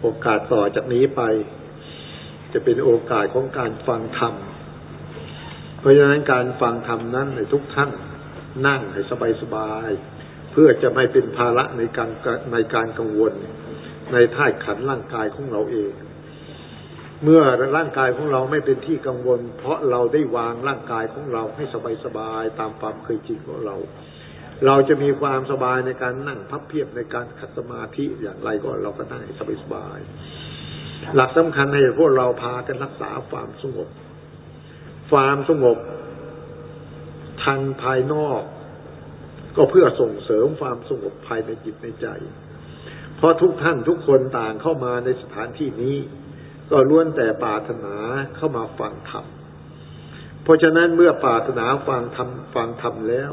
โอกาสต่อจากนี้ไป จะเป็นโอกาสของการฟังธรรม เพราะฉะนั้นการฟังธรรมนั้นในทุกท่านนั่งให้สบายๆเพื่อจะไม่เป็นภาระในการในการกังวล ในท่าขันร่างกายของเราเอง เมื่อร่างกายของเราไม่เป็นที่กังวล เพราะเราได้วางร่างกายของเราให้สบายๆตามความเคยจริงของเรา เราจะมีความสบายในการนั่งพับเพียบในการขัดสมาธิอย่างไรก็เราก็นั่งสบายๆหลักสำคัญให้พวกเราพากันรักษาความสงบ ความสงบทางภายนอก ก็เพื่อส่งเสริมความสงบภายในจิตในใจ เพราะทุกท่านทุกคนต่างเข้ามาในสถานที่นี้ ก็ล้วนแต่ปรารถนาเข้ามาฟังธรรมเพราะฉะนั้นเมื่อปรารถนาฟังธรรมฟังธรรมแล้ว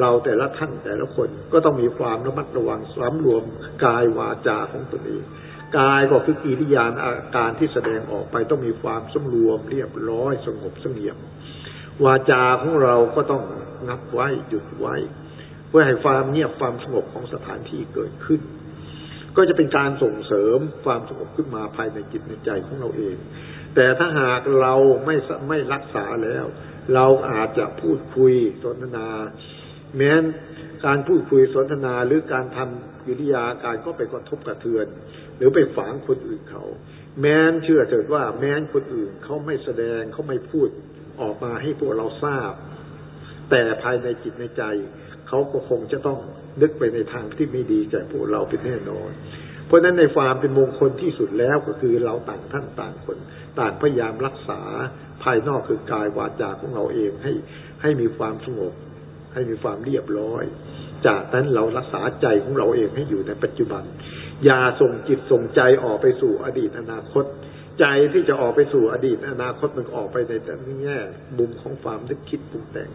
เราแต่ละท่านแต่ละคนก็ต้องมีความระมัดระวังสำรวมกายวาจาของตนเองกายก็คือกิริยาอาการที่แสดงออกไปต้องมีความสำรวมเรียบร้อยสงบเสงี่ยม วาจาของเราก็ต้องงับไว้หยุดไว้ เพื่อให้ความเงียบความสงบของสถานที่เกิดขึ้น ก็จะเป็นการส่งเสริมความสงบขึ้นมาภายในจิตในใจของเราเอง แต่ถ้าหากเราไม่ไม่รักษาแล้ว เราอาจจะพูดคุยสนทนา แม้นการพูดคุยสนทนาหรือการทำกิริยาการก็ไปกระทบกระเทือน หรือไปฝังคนอื่นเขา แม้นเชื่อเถิดว่า แม้นคนอื่นเขาไม่แสดงเขาไม่พูดออกมาให้พวกเราทราบ แต่ภายในจิตในใจเขาก็คงจะต้องนึกไปในทางที่ไม่ดีแก่พวกเราเป็นแน่นอน เพราะฉะนั้นในความเป็นมงคลที่สุดแล้วก็คือเราต่างท่านต่างคน ต่างพยายามรักษาภายนอกคือกายวาจาของเราเองให้ให้มีความสงบ ให้มีความเรียบร้อย จากนั้นเรารักษาใจของเราเองให้อยู่ในปัจจุบัน อย่าส่งจิตส่งใจออกไปสู่อดีตอนาคต ใจที่จะออกไปสู่อดีตอนาคตมันออกไปในแต่แง่มุมของความนึกคิดปรุงแต่ง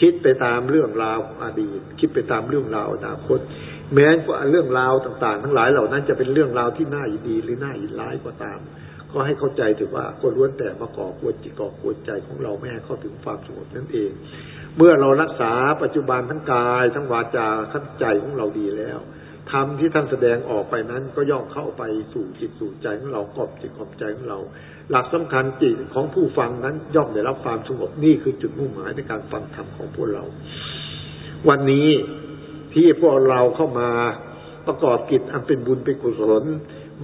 คิดไปตามเรื่องราวอดีต คิดไปตามเรื่องราวอนาคต แม้ว่าเรื่องราวต่างๆ ทั้งหลายเหล่านั้นจะเป็นเรื่องราวที่น่ายินดีหรือน่ายินร้ายก็ตามก็ให้เข้าใจถือว่าก็ล้วนแต่มาก่อกวนจิตก่อกวนใจของเราไม่ให้เข้าถึงความสงบนั่นเอง เมื่อเรารักษาปัจจุบันทั้งกาย ทั้งวาจาทั้งใจของเราดีแล้วธรรมที่ท่านแสดงออกไปนั้นก็ย่อมเข้าไปสู่จิตสู่ใจของเรากอบจิตกอบใจของเรา หลักสำคัญจิตของผู้ฟังนั้นย่อมได้รับความสงบนี่คือจุดมุ่งหมายในการฟังธรรมของพวกเรา วันนี้ที่พวกเราเข้ามาประกอบกิจอันเป็นบุญเป็นกุศล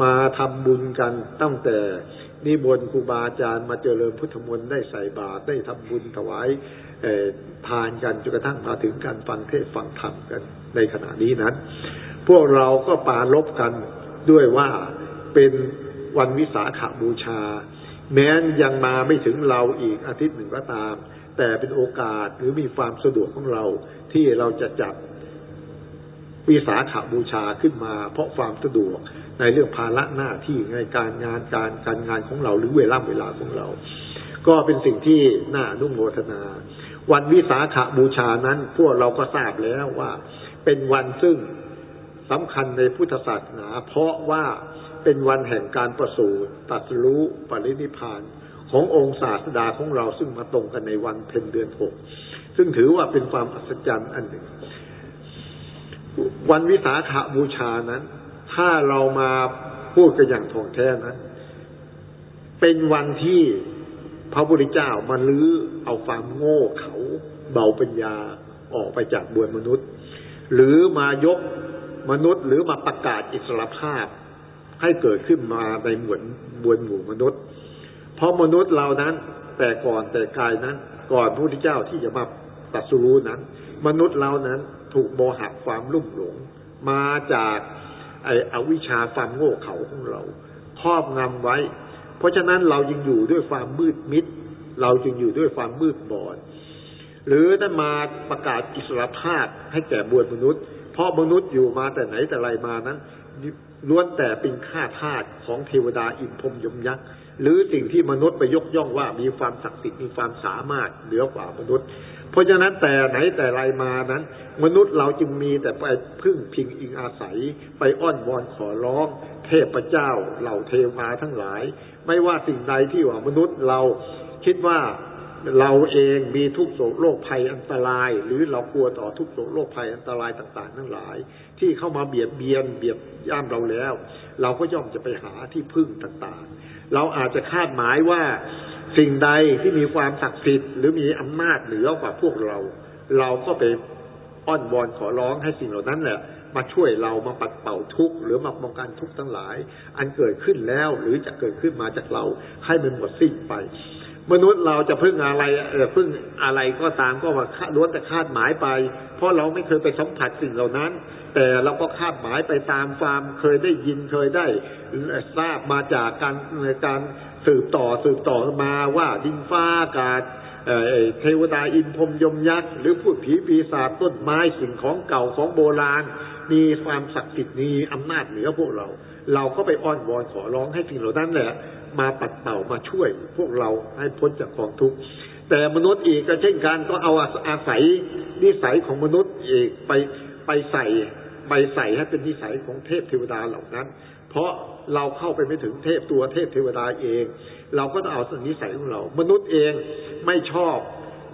มาทำบุญกันตั้งแต่นิบนครูบาอาจารย์มาเจริญพุทธมนต์ได้ใส่บาตรได้ทำบุญถวาย ทานกันจนกระทั่งมาถึงการฟังเทศฟังธรรมกันในขณะนี้นั้น พวกเราก็ปาลบกันด้วยว่าเป็นวันวิสาขาบูชา แม้นยังมาไม่ถึงเราอีกอาทิตย์หนึ่งก็ตาม แต่เป็นโอกาสหรือมีความสะดวกของเราที่เราจะจัดวิสาขาบูชาขึ้นมา เพราะความสะดวกในเรื่องภาระหน้าที่ในการงานการการงานของเราหรือเวลาเวลาของเรา ก็เป็นสิ่งที่น่านุ่งโมทนา วันวิสาขาบูชานั้น พวกเราก็ทราบแล้วว่า เป็นวันซึ่งสำคัญในพุทธศาสนา เพราะว่าเป็นวันแห่งการประสูติตัดรู้ปรินิพานขององค์ศาสดาของเราซึ่งมาตรงกันในวันเพ็ญเดือนหกซึ่งถือว่าเป็นความอัศจรรย์อันหนึ่ง วันวิสาขาบูชานั้น ถ้าเรามาพูดกันอย่างถ่องแท้นั้น เป็นวันที่ พระพุทธเจ้ามาลื้อเอาความโง่เขาเบาปัญญาออกไปจากบวนมนุษย์ หรือมายกมนุษย์ หรือมาประกาศอิสรภาพ ให้เกิดขึ้นมาในหมวดบวนหมู่มนุษย์ เพราะมนุษย์เรานั้น แต่ก่อนแต่กายนั้น ก่อนพระพุทธเจ้าที่จะมาตัดสู้นั้น มนุษย์เรานั้นถูกโมหะความลุ่มหลง มาจากไอ้อวิชชาความโง่เขลาของเราครอบงำไว้ เพราะฉะนั้นเรายังอยู่ด้วยความมืดมิด เราจึงอยู่ด้วยความมืดบอด หรือถ้ามาประกาศอิสรภาพให้แก่บวนมนุษย์ เพราะมนุษย์อยู่มาแต่ไหนแต่ไรมานั้นล้วนแต่เป็นข้าทาสของเทวดาอินพรมยมยักษ์หรือสิ่งที่มนุษย์ไปยกย่องว่ามีความศักดิ์สิทธิ์มีความสามารถเหนือกว่ามนุษย์ เพราะฉะนั้นแต่ไหนแต่ไรมานั้น มนุษย์เราจึงมีแต่ไปพึ่งพิงอิงอาศัย ไปอ้อนวอนขอร้อง เทพเจ้าเหล่าเทวาทั้งหลาย ไม่ว่าสิ่งใดที่ว่ามนุษย์เราคิดว่าเราเองมีทุกโศกโรคภัยอันตราย หรือเรากลัวต่อทุกโศกโรคภัยอันตรายต่าง ๆ ทั้งหลาย ที่เข้ามาเบียดเบียนเบียดย่ามเราแล้ว เราก็ย่อมจะไปหาที่พึ่งต่างๆ เราอาจจะคาดหมายว่า สิ่งใดที่มีความศักดิ์สิทธิ์หรือมีอำนาจเหนือกว่าพวกเรา เราก็ไปอ้อนวอนขอร้องให้สิ่งเหล่านั้นแหละมาช่วยเรามาปัดเป่าทุกข์หรือมาป้องกันทุกข์ทั้งหลาย อันเกิดขึ้นแล้วหรือจะเกิดขึ้นมาจากเราให้มันหมดสิ้นไป มนุษย์เราจะพึ่งอะไรเออพึ่งอะไรก็ตามก็ว่าล้วนแต่คาดหมายไป เพราะเราไม่เคยไปสัมผัสสิ่งเหล่านั้น แต่เราก็คาดหมายไปตามความเคยได้ยินเคยได้ทราบมาจากการการสืบต่อสืบต่อมาว่าดินฟ้าอากาศเทวดาอินพรมยมยักษ์หรือพูดผีปีศาจต้นไม้สิ่งของเก่าของโบราณ มีความศักดิ์สิทธิ์มีอำนาจเหนือพวกเรา เราก็ไปอ้อนวอนขอร้องให้สิ่งเหล่านั้นแหละ มาปัดเป่ามาช่วยพวกเราให้พ้นจากกองทุกข์แต่มนุษย์อีกก็เช่นกันก็เอาอาศัยนิสัยของมนุษย์อีกไปไปใส่ไปใส่ให้เป็นนิสัยของเทพเทวดาเหล่านั้น เพราะเราเข้าไปไม่ถึงเทพตัวเทพเทวดาเอง เราก็ต้องเอาสนิสัยของเรา มนุษย์เองไม่ชอบ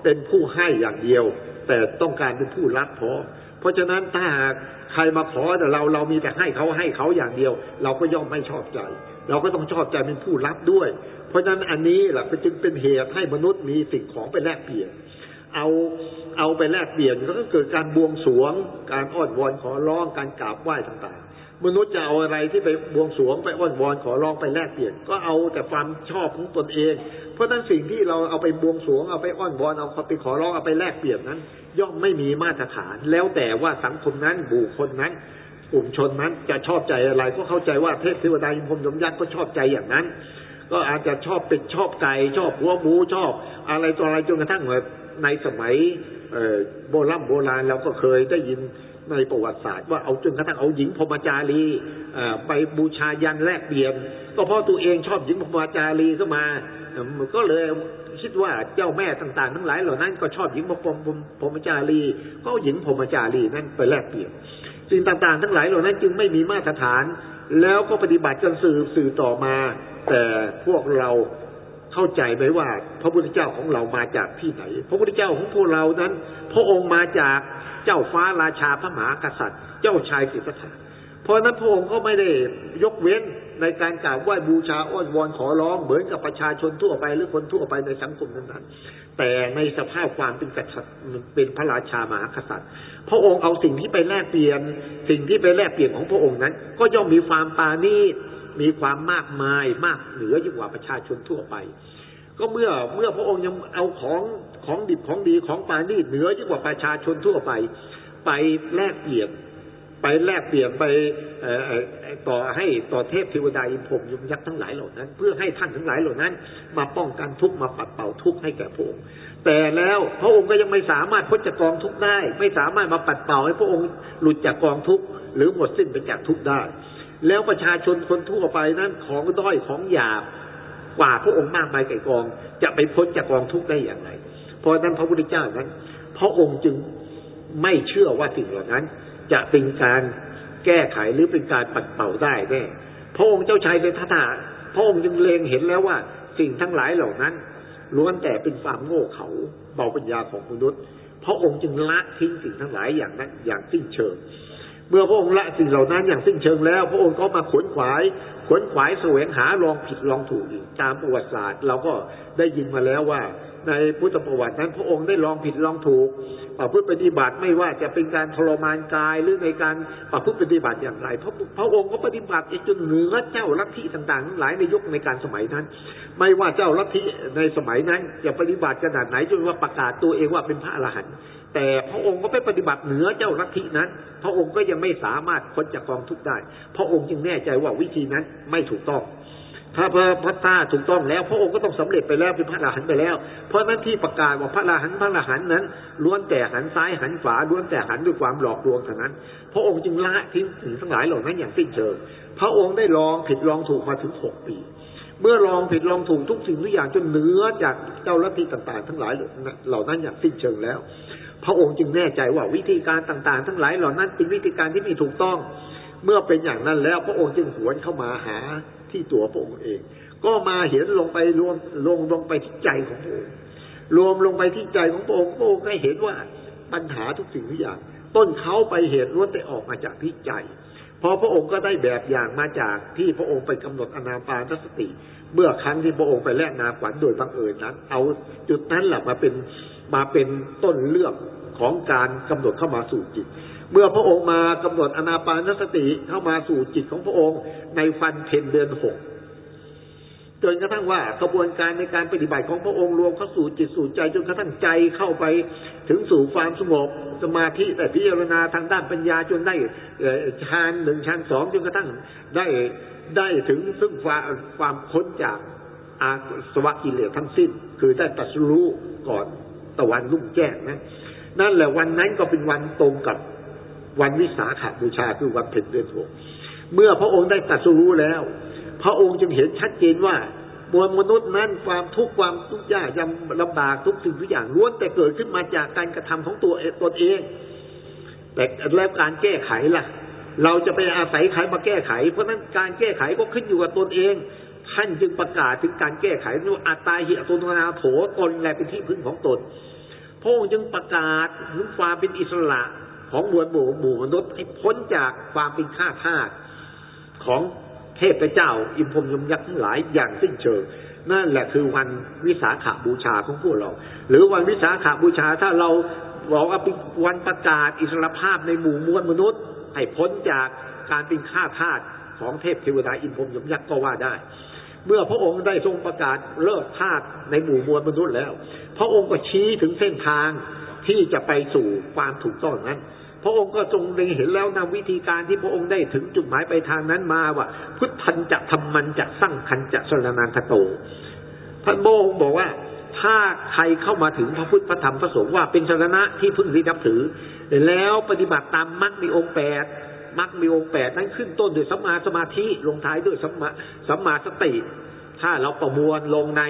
เป็นผู้ให้อย่างเดียว แต่ต้องการเป็นผู้รับพอเพราะฉะนั้นถ้าหากใครมาขอแต่เราเรามีแต่ให้เขาให้เขาอย่างเดียว เราก็ย่อมไม่ชอบใจ เราก็ต้องชอบใจเป็นผู้รับด้วย เพราะฉะนั้นอันนี้แหละจึงเป็นเหตุให้มนุษย์มีสิ่งของไปแลกเปลี่ยน เอาเอาไปแลกเปลี่ยนก็เกิดการบวงสวง การอ้อนวอนขอร้องการกราบไหว้ต่างๆ มนุษย์จะเอาอะไรที่ไปบวงสวงไปอ้อนวอนขอร้องไปแลกเปลี่ยน ก็เอาแต่ความชอบของตนเอง เพราะนั้นสิ่งที่เราเอาไปบวงสวงเอาไปอ้อนวอนเอาไปขอร้องเอาไปแลกเปลี่ยนนั้น ย่อมไม่มีมาตรฐาน แล้วแต่ว่าสังคมนั้นบุคคลนั้น กลุ่มชนนั้นจะชอบใจอะไรก็เข้าใจว่าเทพเทวดาอินพรมยมยักษ์ก็ชอบใจอย่างนั้น ก็อาจจะชอบเป็ดชอบไก่ชอบหัวหมูชอบ อะไรต่ออะไรจนกระทั่งในสมัยโบราณโบราณเราก็เคยได้ยินในประวัติศาสตร์ว่าเอาจนกระทั่งเอาหญิงพมจารีไปบูชายันแลกเปลี่ยน ก็เพราะตัวเองชอบหญิงพมจารีเข้ามา ก็เลยคิดว่าเจ้าแม่ต่างๆ ทั้งหลายเหล่านั้นก็ชอบหญิงพมพมจารี ก็หญิงพมจารีนั่นไปแลกเปลี่ยน สิ่งต่างๆ ทั้งหลายเหล่านั้นจึงไม่มีมาตรฐาน แล้วก็ปฏิบัติกันสื่อสื่อต่อมา แต่พวกเราเข้าใจไหมว่า พระพุทธเจ้าของเรามาจากที่ไหน พระพุทธเจ้าของพวกเรานั้น พระองค์มาจากเจ้าฟ้าราชาพระมหากษัตริย์ เจ้าชายสิทธัตถะ เพราะนั้นพระองค์ก็ไม่ได้ยกเว้นในการกราบไหว้บูชาอ้อนวอนขอร้องเหมือนกับประชาชนทั่วไปหรือคนทั่วไปในสังคมนั้นๆแต่ในสภาพความเป็นกษัตริย์เป็นพระราชามหากษัตริย์ พระองค์เอาสิ่งที่ไปแลกเปลี่ยน สิ่งที่ไปแลกเปลี่ยนของพระองค์นั้น ก็ย่อมมีความปานีมีความมากมายมากเหนือยิ่งกว่าประชาชนทั่วไป ก็เมื่อเมื่อพระองค์ยังเอาของของดิบของดีของปานีเหนือยิ่งกว่าประชาชนทั่วไป ไปแลกเปลี่ยน ไปแลกเปลี่ยนไปต่อให้ต่อเทพเทวดาอินพรมยุมยักษ์ทั้งหลายเหล่านั้น เพื่อให้ท่านทั้งหลายเหล่านั้น มาป้องกันทุกมาปัดเป่าทุกให้แก่พระองค์แต่แล้วพระองค์ก็ยังไม่สามารถพ้นจากกองทุกได้ ไม่สามารถมาปัดเป่าให้พระองค์หลุดจากกองทุกหรือหมดสิ้นไปจากทุกได้ แล้วประชาชนคนทั่วไปนั้นของด้อยของหยาบกว่าพระองค์มากมายไก่กอง จะไปพ้นจากกองทุกได้อย่างไรเพราะนั้นพระพุทธเจ้านั้น พระองค์จึงไม่เชื่อว่าสิ่งเหล่านั้น จะเป็นการแก้ไขหรือเป็นการปัดเป่าได้แน่พระองค์เจ้าชายเป็นทัตาพระองค์จึงเล็งเห็นแล้วว่า สิ่งทั้งหลายเหล่านั้นล้วนแต่เป็นความโง่เขลาเบาปัญญาของมนุษย์พระองค์จึงละทิ้งสิ่งทั้งหลายอย่างนั้นอย่างสิ้นเชิง เมื่อพระองค์ละสิ่งเหล่านั้นอย่างสิ้นเชิงแล้ว พระองค์ก็มาขวนขวายขวนขวายแสวงหาลองผิดลองถูกอีกตามประวัติศาสตร์ เราก็ได้ยินมาแล้วว่า ในพุทธประวัตินั้นพระองค์ได้ลองผิดลองถูกประพฤติปฏิบัติไม่ว่าจะเป็นการทรมานกายหรือในการประพฤติปฏิบัติอย่างไรพระพระองค์ก็ปฏิบัติจนเหนือเจ้าลัทธิต่างๆทั้งหลายในยุคในการสมัยนั้น ไม่ว่าเจ้าลัทธิในสมัยนั้นจะปฏิบัติขนาดไหนจนว่าประกาศตัวเองว่าเป็นพระอรหันต์แต่พระองค์ก็ไปปฏิบัติเหนือเจ้าลัทธินั้น พระองค์ก็ยังไม่สามารถพ้นจากกองทุกข์ได้ พระองค์จึงแน่ใจว่าวิธีนั้นไม่ถูกต้อง พระพัฒนาถูกต้องแล้ว พระองค์ก็ต้องสำเร็จไปแล้วเป็นพระอรหันต์ไปแล้ว เพราะนั้นที่ประกาศว่าพระอรหันต์พระอรหันต์นั้นล้วนแต่หันซ้ายหันขวาล้วนแต่หันด้วยความหลอกลวงเท่านั้น พระองค์จึงละทิ้งถึงทั้งหลายเหล่านั้นอย่างสิ้นเชิง พระองค์ได้ลองผิดลองถูกมาถึงหกปี เมื่อลองผิดลองถูกทุกสิ่งทุกอย่างจนเหนือจากเจ้าลัทธิต่างๆ ทั้งหลายเหล่านั้นอย่างสิ้นเชิงแล้ว พระองค์จึงแน่ใจว่าวิธีการต่างๆ ทั้งหลายเหล่านั้นเป็นวิธีการที่ม่ถูกต้อง เมื่อเป็นอย่างนั้นแล้วพระองค์จึงหวนเข้ามาหา ที่ตัวพระองค์เอง ก็มาเห็นลงไปลงลงลงไปที่ใจของพระองค์รวมลงไปที่ใจของพระองค์พระองค์ก็เห็นว่าปัญหาทุกสิ่งทุกอย่าง ต้นเขาไปเหตุล้วนแต่ออกมาจากที่ใจพอพระองค์ก็ได้แบบอย่างมาจากที่พระองค์ไปกำหนดอนาปานสติ เมื่อครั้งที่พระองค์ไปแลกนาขวัญโดยบังเอิญนั้น เอาจุดนั้นแหละมาเป็นมาเป็นต้นเรื่องของการกำหนดเข้ามาสู่จิต เมื่อพระองค์มากำหนดอนาปานสติเข้ามาสู่จิตของพระองค์ ในฟันเพนเดือนหกจนกระทั่งว่ากระบวนการในการปฏิบัติของพระองค์รวมเข้าสู่จิตสู่ใจจนกระทั่งใจเข้าไปถึงสู่ความสงบสมาธิแต่พิจารณาทางด้านปัญญาจนได้ฌานหนึ่งฌานสองจนกระทั่งได้ได้ถึงซึ่งความพ้นจากอาสวะกิเลสทั้งสิ้น คือได้ตัดสู้ก่อนตะวันรุ่งแจ้งนะนั่นแหละวันนั้นก็เป็นวันตรงกับ วันวิสาขาบูชาคือวันเพ็ญเดือนหกเมื่อพระองค์ได้ตัดสู้แล้ว พระองค์จึงเห็นชัดเจนว่ามวลมนุษย์นั้นความทุกข์ความทุกข์ยากยำลำบากทุกสิ่งทุกอย่างล้วนแต่เกิดขึ้นมาจากการกระทำของตัวตนเอง แต่แล้วการแก้ไขล่ะ เราจะไปอาศัยใครมาแก้ไข เพราะนั้นการแก้ไขก็ขึ้นอยู่กับตนเอง ท่านจึงประกาศถึงการแก้ไขว่าอัตตาหิอัตโนนาโถตนแหละเป็นที่พึ่งของตนพระองค์จึงประกาศถึงความเป็นอิสระ ของมวลหมู่หมู่มนุษย์ให้พ้นจากความเป็นข้าทาสของเทพเจ้า อิมพมยมยักษ์ทั้งหลายอย่างสิ้นเชิงนั่นแหละคือวันวิสาขาบูชาของพวกเรา หรือวันวิสาขาบูชาถ้าเราบอกว่าเป็นวันประกาศอิสรภาพในหมู่มวลมนุษย์ ให้พ้นจากการเป็นข้าทาสของเทพเทวดาอินพรมยมยักษ์ก็ว่าได้ เมื่อพระองค์ได้ทรงประกาศเลิกทาสในหมู่มวลมนุษย์แล้ว พระองค์ก็ชี้ถึงเส้นทางที่จะไปสู่ความถูกต้องนั้น พระองค์ก็ทรงเล็งเห็นแล้วนำวิธีการที่พระองค์ได้ถึงจุดหมายไปทางนั้นมาว่า พุทธันจะทำมันจะสร้างคันจะสรนันทโตท่านโบงบอกว่าถ้าใครเข้ามาถึงพระพุทธพระธรรมพระสงฆ์ว่าเป็นสรณะที่พึ่งที่นับถือ แล้วปฏิบัติตามมรรคมีองค์แปดมรรคมีองค์แปดนั้นขึ้นต้นด้วยสัมมาสมาธิลงท้ายด้วยสัมมาสัมมาสติ ถ้าเราประมวลลงใน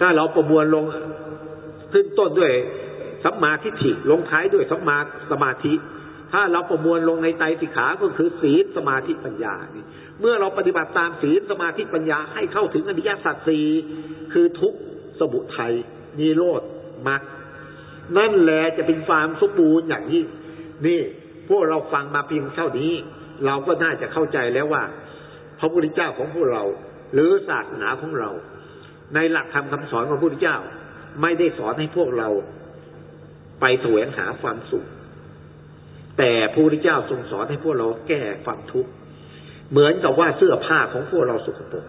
ถ้าเราประมวลลงขึ้นต้นด้วย สัมมาทิฏฐิลงท้ายด้วยสัมมาสมาธิ ถ้าเราประมวลลงในไตรสิกขาก็คือศีลสมาธิปัญญานี่เมื่อเราปฏิบัติตามศีลสมาธิปัญญาให้เข้าถึงอริยสัจสี่คือทุกสมุทัยนิโรธมรรคนั่นแหละจะเป็นความสมบูรณ์อย่างยิ่งนี่พวกเราฟังมาเพียงเท่านี้ เราก็น่าจะเข้าใจแล้วว่า พระพุทธเจ้าของพวกเรา หรือศาสนาของเรา ในหลักธรรมคาสอนของพระพุทธเจ้า ไม่ได้สอนให้พวกเรา ไปแสวงหาความสุข แต่พระพุทธเจ้าทรงสอนให้พวกเราแก้ความทุกข์เหมือนกับว่าเสื้อผ้าของพวกเราสกปรก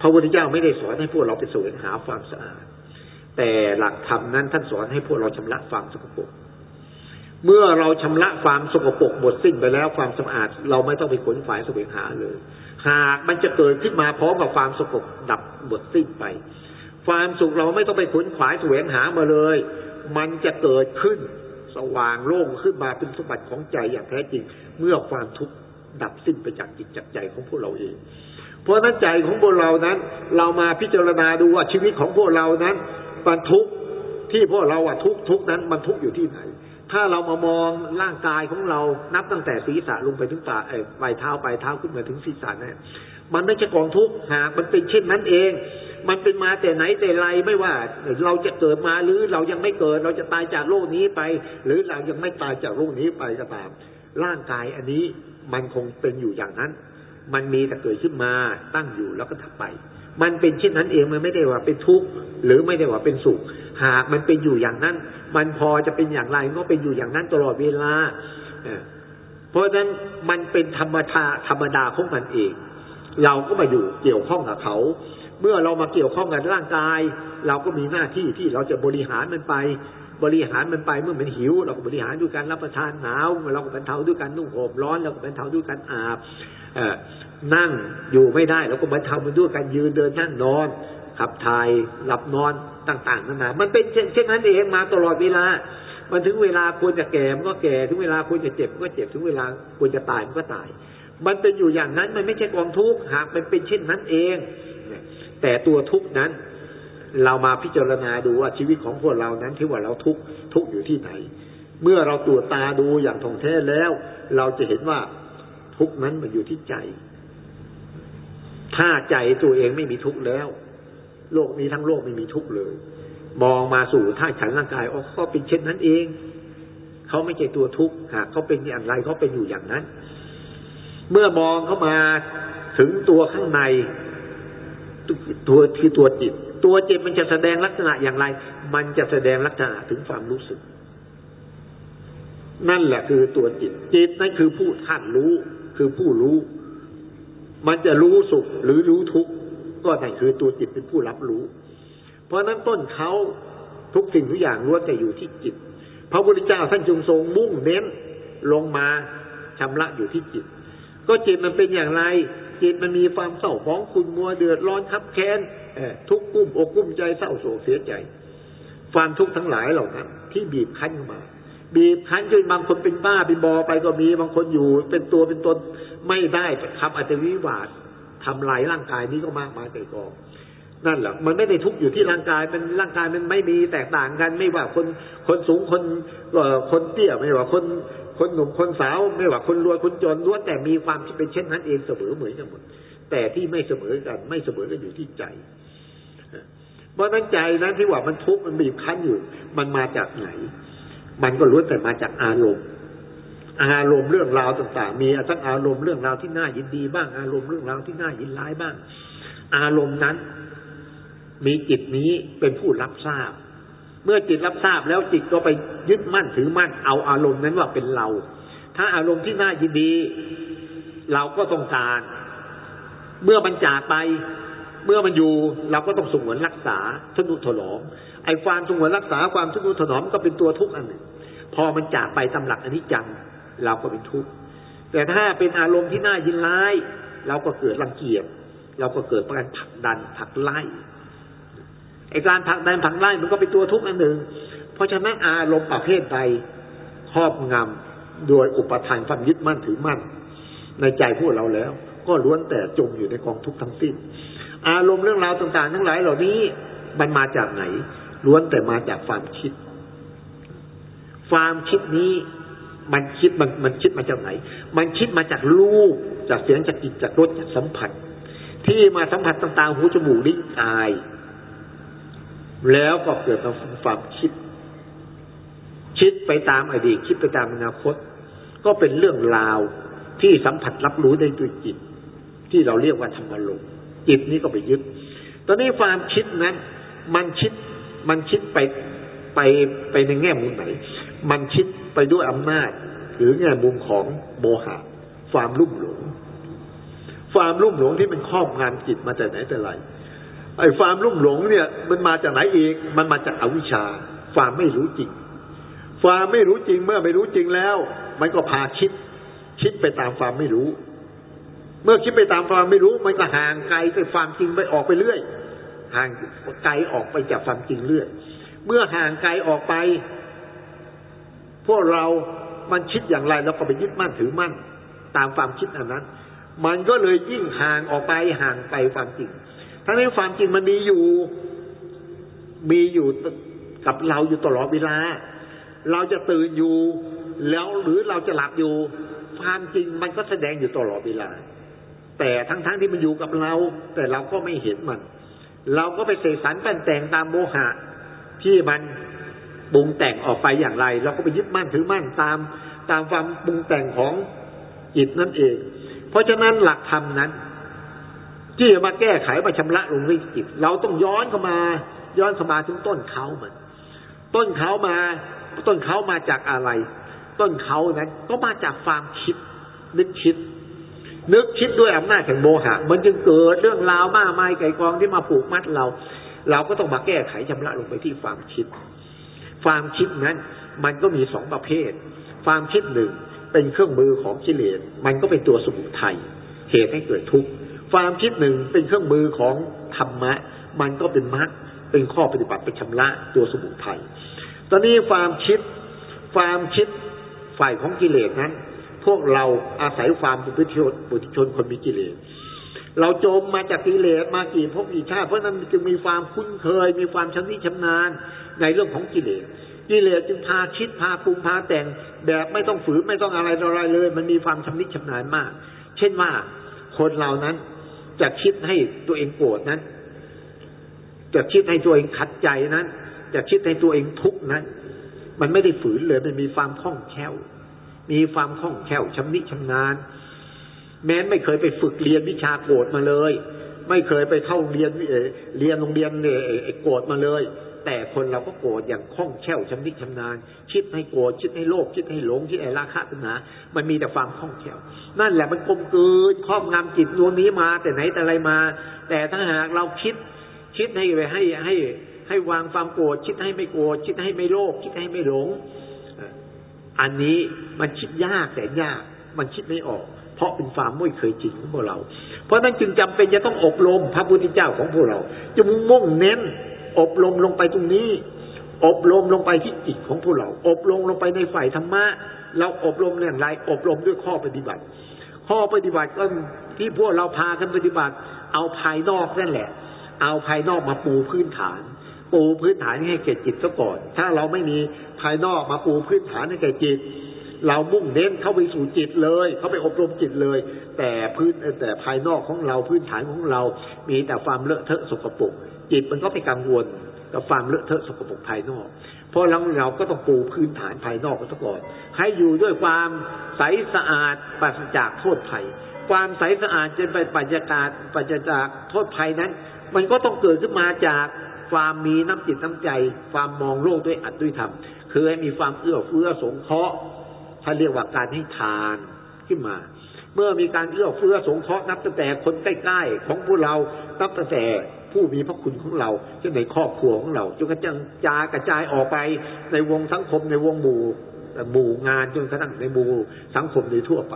พระพุทธเจ้าไม่ได้สอนให้พวกเราไปแสวงหาความสะอาด แต่หลักธรรมนั้นท่านสอนให้พวกเราชำระความสกปรกเมื่อเราชำระความสกปรกหมดสิ้นไปแล้วความสะอาด เราไม่ต้องไปขนฝายแสวงหาเลย หากมันจะเกิดขึ้นมาพร้อมกับความสกปรกดับหมดสิ้นไป ความสุขเราไม่ต้องไปขนขวายแสวงหามาเลย มันจะเกิดขึ้นสว่างโล่งขึ้นมาเป็นสมบัติของใจอย่างแท้จริง เมื่อความทุกข์ดับสิ้นไปจากจิตจากใจของพวกเราเอง เพราะนั้นใจของพวกเรานั้น เรามาพิจารณาดูว่าชีวิตของพวกเรานั้นมันทุกข์ที่พวกเราอะทุกทุกนั้นมันทุกอยู่ที่ไหน ถ้าเรามามองร่างกายของเรานับตั้งแต่ศีรษะลงไปถึงตาไอ้ปลายเท้าปลายเท้าขึ้นมาถึงศีรษะเนี่ยมันไม่ใช่กองทุกข์หากมันเป็นเช่นนั้นเอง มันเป็นมาแต่ไหนแต่ไรไม่ว่า เราจะเกิดมาหรือเรายังไม่เกิด เราจะตายจากโลกนี้ไป หรือเรายังไม่ตายจากโลกนี้ไปก็ตาม ร่างกายอันนี้มันคงเป็นอยู่อย่างนั้น มันมีแต่เกิดขึ้นมาตั้งอยู่แล้วก็ถับไป มันเป็นเช่นนั้นเองมันไม่ได้ว่าเป็นทุกข์หรือไม่ได้ว่าเป็นสุข หากมันเป็นอยู่อย่างนั้น มันพอจะเป็นอย่างไรก็เป็นอยู่อย่างนั้นตลอดเวลาเพราะฉะนั้นมันเป็นธรรมชาธรรมดาของมันเอง เราก็มาอยู่เกี่ยวข้องกับเขา เมื่อเรามาเกี่ยวข้องกับร่างกาย เราก็มีหน้าที่ที่เราจะบริหารมันไป บริหารมันไปเมื่อมันหิว เราก็บริหารด้วยการรับประทานหนาวเราก็บรรเทาด้วยการนุ่งห่มร้อนเราก็บรรเทาด้วยการอาบนั่งอยู่ไม่ได้เราก็บรรเทามันด้วยการยืนเดินนั่งนอนขับถ่ายหลับนอนต่างๆนานามันเป็นเช่นนั้นเองมาตลอดเวลา มันถึงเวลาควรจะแก่มันก็แก่ถึงเวลาควรจะเจ็บมันก็เจ็บถึงเวลาควรจะตายมันก็ตาย มันเป็นอยู่อย่างนั้นมันไม่ใช่กองทุกข์หากมันเป็นเช่นนั้นเอง แต่ตัวทุกนั้น เรามาพิจารณาดูว่าชีวิตของพวกเรานั้นที่ว่าเราทุกทุกอยู่ที่ไหน เมื่อเราตรวจตาดูอย่างท่องแท้แล้ว เราจะเห็นว่าทุกนั้นมันอยู่ที่ใจ ถ้าใจตัวเองไม่มีทุกข์แล้ว โลกนี้ทั้งโลกไม่มีทุกข์เลย มองมาสู่ท่าขันร่างกายอ๋อเขาเป็นเช่นนั้นเองเขาไม่ใช่ตัวทุกข์หากเขาเป็นอย่างไรเขาเป็นอยู่อย่างนั้น เมื่อมองเข้ามาถึงตัวข้างใน ตัวคือตัวจิต ตัวจิตมันจะแสดงลักษณะอย่างไร มันจะแสดงลักษณะถึงความรู้สึก นั่นแหละคือตัวจิต จิตนั่นคือผู้ท่านรู้ คือผู้รู้ มันจะรู้สุขหรือรู้ทุกข์ก็นั่นคือตัวจิตเป็นผู้รับรู้ เพราะนั้นต้นเขาทุกสิ่งทุกอย่างล้วนแต่อยู่ที่จิต พระพุทธเจ้าท่านจงทรงมุ่งเน้นลงมาชำระอยู่ที่จิต ก็จิตมันเป็นอย่างไร จิตมันมีความเศร้าฟ้องคุณมัวเดือดร้อนทับแค้นทุกข์กุ้มอกกุ้มใจเศร้าโศกเสียใจ ความทุกข์ทั้งหลายเหล่านั้น ที่บีบคั้นมา บีบคั้นจนบางคนเป็นบ้าเป็นบอไปก็มีบางคนอยู่ เป็นตัวเป็นตนไม่ได้ทำอาจจะวิวาททำลายร่างกายนี้ก็มากมายไปกองนั่นแหละมันไม่ได้ทุกข์อยู่ที่ร่างกายมันร่างกายมันไม่มีแตกต่างกัน ไม่ว่าคนคนสูงคนคนเตี้ยไม่ว่าคน คนหนุ่มคนสาวไม่ว่าคนรวยคนจนล้วนแต่มีความที่เป็นเช่นนั้นเองเสมอเหมือนกันหมด แต่ที่ไม่เสมอกัน ไม่เสมอกันอยู่ที่ใจเพราะนั้นใจนั้นที่ว่ามันทุกข์มันบีบคั้นอยู่ มันมาจากไหน มันก็ล้วนแต่มาจากอารมณ์ อารมณ์เรื่องราวต่างๆ มีทั้งอารมณ์เรื่องราวที่น่ายินดีบ้าง อารมณ์เรื่องราวที่น่ายินร้ายบ้าง อารมณ์นั้น มีจิตนี้เป็นผู้รับทราบ เมื่อจิตรับทราบแล้วจิตก็ไปยึดมั่นถือมั่นเอาอารมณ์นั้นว่าเป็นเรา ถ้าอารมณ์ที่น่ายินดี เราก็ต้องการ เมื่อมันจากไป เมื่อมันอยู่เราก็ต้องสงวนรักษาทนุถนอมไอ้ความสงวนรักษาความทนุถนอมก็เป็นตัวทุกข์อันหนึ่ง พอมันจากไปตำหลักอนิจจังเราก็เป็นทุกข์แต่ถ้าเป็นอารมณ์ที่น่ายินร้าย เราก็เกิดรังเกียจเราก็เกิดการผลักดันผลักไล่ ไอการผักดันผักไล่มันก็เป็นตัวทุกข์อันหนึ่ง เพราะฉะนั้นอารมณ์ประเภทใดครอบงำโดยอุปทานความยึดมั่นถือมั่น ในใจพวกเราแล้ว ก็ล้วนแต่จมอยู่ในกองทุกข์ทั้งสิ้น อารมณ์เรื่องราวต่างๆ ทั้งหลายเหล่านี้มันมาจากไหน ล้วนแต่มาจากความคิด ความคิดนี้มันคิดมันมันคิดมาจากไหน มันคิดมาจากรูปจากเสียงจากกลิ่นจากรสจากสัมผัส ที่มาสัมผัสต่างๆหูจมูกลิ้นกาย แล้วก็เกิดความคิด คิดไปตามอดีตคิดไปตามอนาคต ก็เป็นเรื่องราวที่สัมผัสรับรู้ได้ด้วยจิต ที่เราเรียกว่าธรรมลมจิตนี้ก็ไปยึด ตอนนี้ความคิดนั้น มันคิดมันคิดไปไปไปในแง่มุมไหน มันคิดไปด้วยอำนาจ หรือแง่มุมของโมหะความรุ่มหลง ความรุ่มหลงที่เป็นครอบงานจิตมาแต่ไหนแต่ไร ไอ้ความรุ่มหลงเนี่ย มันมาจากไหนอีก มันมาจากอวิชชา ความไม่รู้จริง ความไม่รู้จริงเมื่อไม่รู้จริงแล้ว มันก็พาคิด คิดไปตามความไม่รู้ เมื่อคิดไปตามความไม่รู้ มันก็ห่างไกลไปความจริงไปออกไปเรื่อย ห่างไกลออกไปจากความจริงเรื่อย เมื่อห่างไกลออกไป พวกเรา มันคิดอย่างไรเราก็ไปยึดมั่นถือมั่น ตามความคิดอันนั้น มันก็เลยยิ่งห่างออกไปห่างไปความจริง ทั้งนี้ความจริงมันมีอยู่ มีอยู่กับเราอยู่ตลอดเวลา เราจะตื่นอยู่ แล้วหรือเราจะหลับอยู่ ความจริงมันก็แสดงอยู่ตลอดเวลา แต่ทั้งๆทที่มันอยู่กับเรา แต่เราก็ไม่เห็นมัน เราก็ไปเสกสรรแต่งแต่งตามโมหะ ที่มันปรุงแต่งออกไปอย่างไร เราก็ไปยึดมั่นถือมั่นตาม ตามความปรุงแต่งของจิตนั่นเอง เพราะฉะนั้นหลักธรรมนั้น ที่จะมาแก้ไขมาชำระลงในจิต เราต้องย้อนเข้ามา ย้อนเข้ามาถึงต้นเขาเหมันต้นเขามา ต้นเขามาจากอะไร ต้นเขานั้นก็มาจากความคิด นึกคิด นึกคิดด้วยอำนาจแห่งโมหะมันจึงเกิดเรื่องราวมากมายไก่กองที่มาผูกมัดเรา เราก็ต้องมาแก้ไขชำระลงไปที่ความคิด ความคิดนั้น มันก็มีสองประเภท ความคิดหนึ่งเป็นเครื่องมือของกิเลสมันก็เป็นตัวสมุทัยเหตุให้เกิดทุกข์ ความคิดหนึ่งเป็นเครื่องมือของธรรมะ มันก็เป็นมรรคเป็นข้อปฏิบัติเป็นชำระตัวสมุทัยตอนนี้ความคิดความคิดฝ่ายของกิเลสนั้น พวกเราอาศัยความเปุถุชนปุถุชนคนมีกิเลสเราโจมมาจากกิเลสมากี่พบกี่ชาติเพราะนั้นจึงมีความคุ้นเคย มีความชำนิชำนาญในเรื่องของกิเลสกิเลสจึงพาคิดพาปรุงพาแต่งแบบไม่ต้องฝืนไม่ต้องอะไรอะไรเลย มันมีความชำนิชำนาญมาก เช่นว่าคนเรานั้น จะคิดให้ตัวเองโกรธนั้น จะคิดให้ตัวเองขัดใจนั้น จะคิดให้ตัวเองทุกข์นั้น มันไม่ได้ฝืนเลย มันมีความคล่องแคล่ว มีความคล่องแคล่วชำนิชำนาญ แม้ไม่เคยไปฝึกเรียนวิชาโกรธมาเลย ไม่เคยไปเข้าเรียนเรียนโรงเรียนเนี่ยโกรธมาเลย แต่คนเราก็โกรธอย่างคล่องแคล่วชำนิชำนาญคิดให้โกรธคิดให้โลภคิดให้หลงคิดให้ราคะตัณหา มันมีแต่ความคล่องแคล่วนั่นแหละมันกลมกลืนครอบงำจิตดวงนี้มา แต่ไหนแต่ไรมา แต่ถ้าหากเราคิด คิดให้ไปให้ให้ให้วางความโกรธคิดให้ไม่โกรธคิดให้ไม่โลภคิดให้ไม่หลง อันนี้มันคิดยากแต่ยาก มันคิดไม่ออก เพราะเป็นความไม่เคยจริงของพวกเรา เพราะนั้นจึงจำเป็นจะต้องอบรมพระพุทธเจ้าของพวกเราจะมุ่งมุ่งเน้น อบรมลงไปตรงนี้ อบรมลงไปที่จิตของพวกเรา อบรมลงไปในฝ่ายธรรมะ เราอบรมอย่างไร อบรมด้วยข้อปฏิบัติ ข้อปฏิบัติก็ที่พวกเราพากันปฏิบัติ เอาภายนอกนั่นแหละ เอาภายนอกมาปูพื้นฐาน ปูพื้นฐานให้แก่จิตซะก่อน ถ้าเราไม่มีภายนอกมาปูพื้นฐานให้แก่จิต เรามุ่งเน้นเข้าไปสู่จิตเลย เข้าไปอบรมจิตเลย แต่พื้นแต่ภายนอกของเราพื้นฐานของเรา มีแต่ความเลอะเทอะสกปรกจิตมันก็ไปกังวลกับความเลอะเทอะสกปรกภายนอก เพราะเราเราก็ต้องปูพื้นฐานภายนอกกันก่อน ให้อยู่ด้วยความใสสะอาดปราศจากโทษภัย ความใสสะอาดจนไปปัจจการปัจจากโทษภัยนั้น มันก็ต้องเกิดขึ้นมาจากความมีน้ำจิตน้ำใจ ความมองโลกด้วยอัตด้วยธรรม คือให้มีความเอื้อเฟื้อสงเคราะห์ ถ้าเรียกว่าการให้ทานขึ้นมา เมื่อมีการเอื้อเฟื้อสงเคราะห์นับตั้งแต่คนใกล้ๆของพวกเรานับตั้งแต่ผู้มีพระคุณของเราเช่นในครอบครัวของเราจนกระทั่งจากระจายออกไปในวงสังคมในวงหมู่หมู่งานจนกระทั่งในหมู่สังคมโดยทั่วไป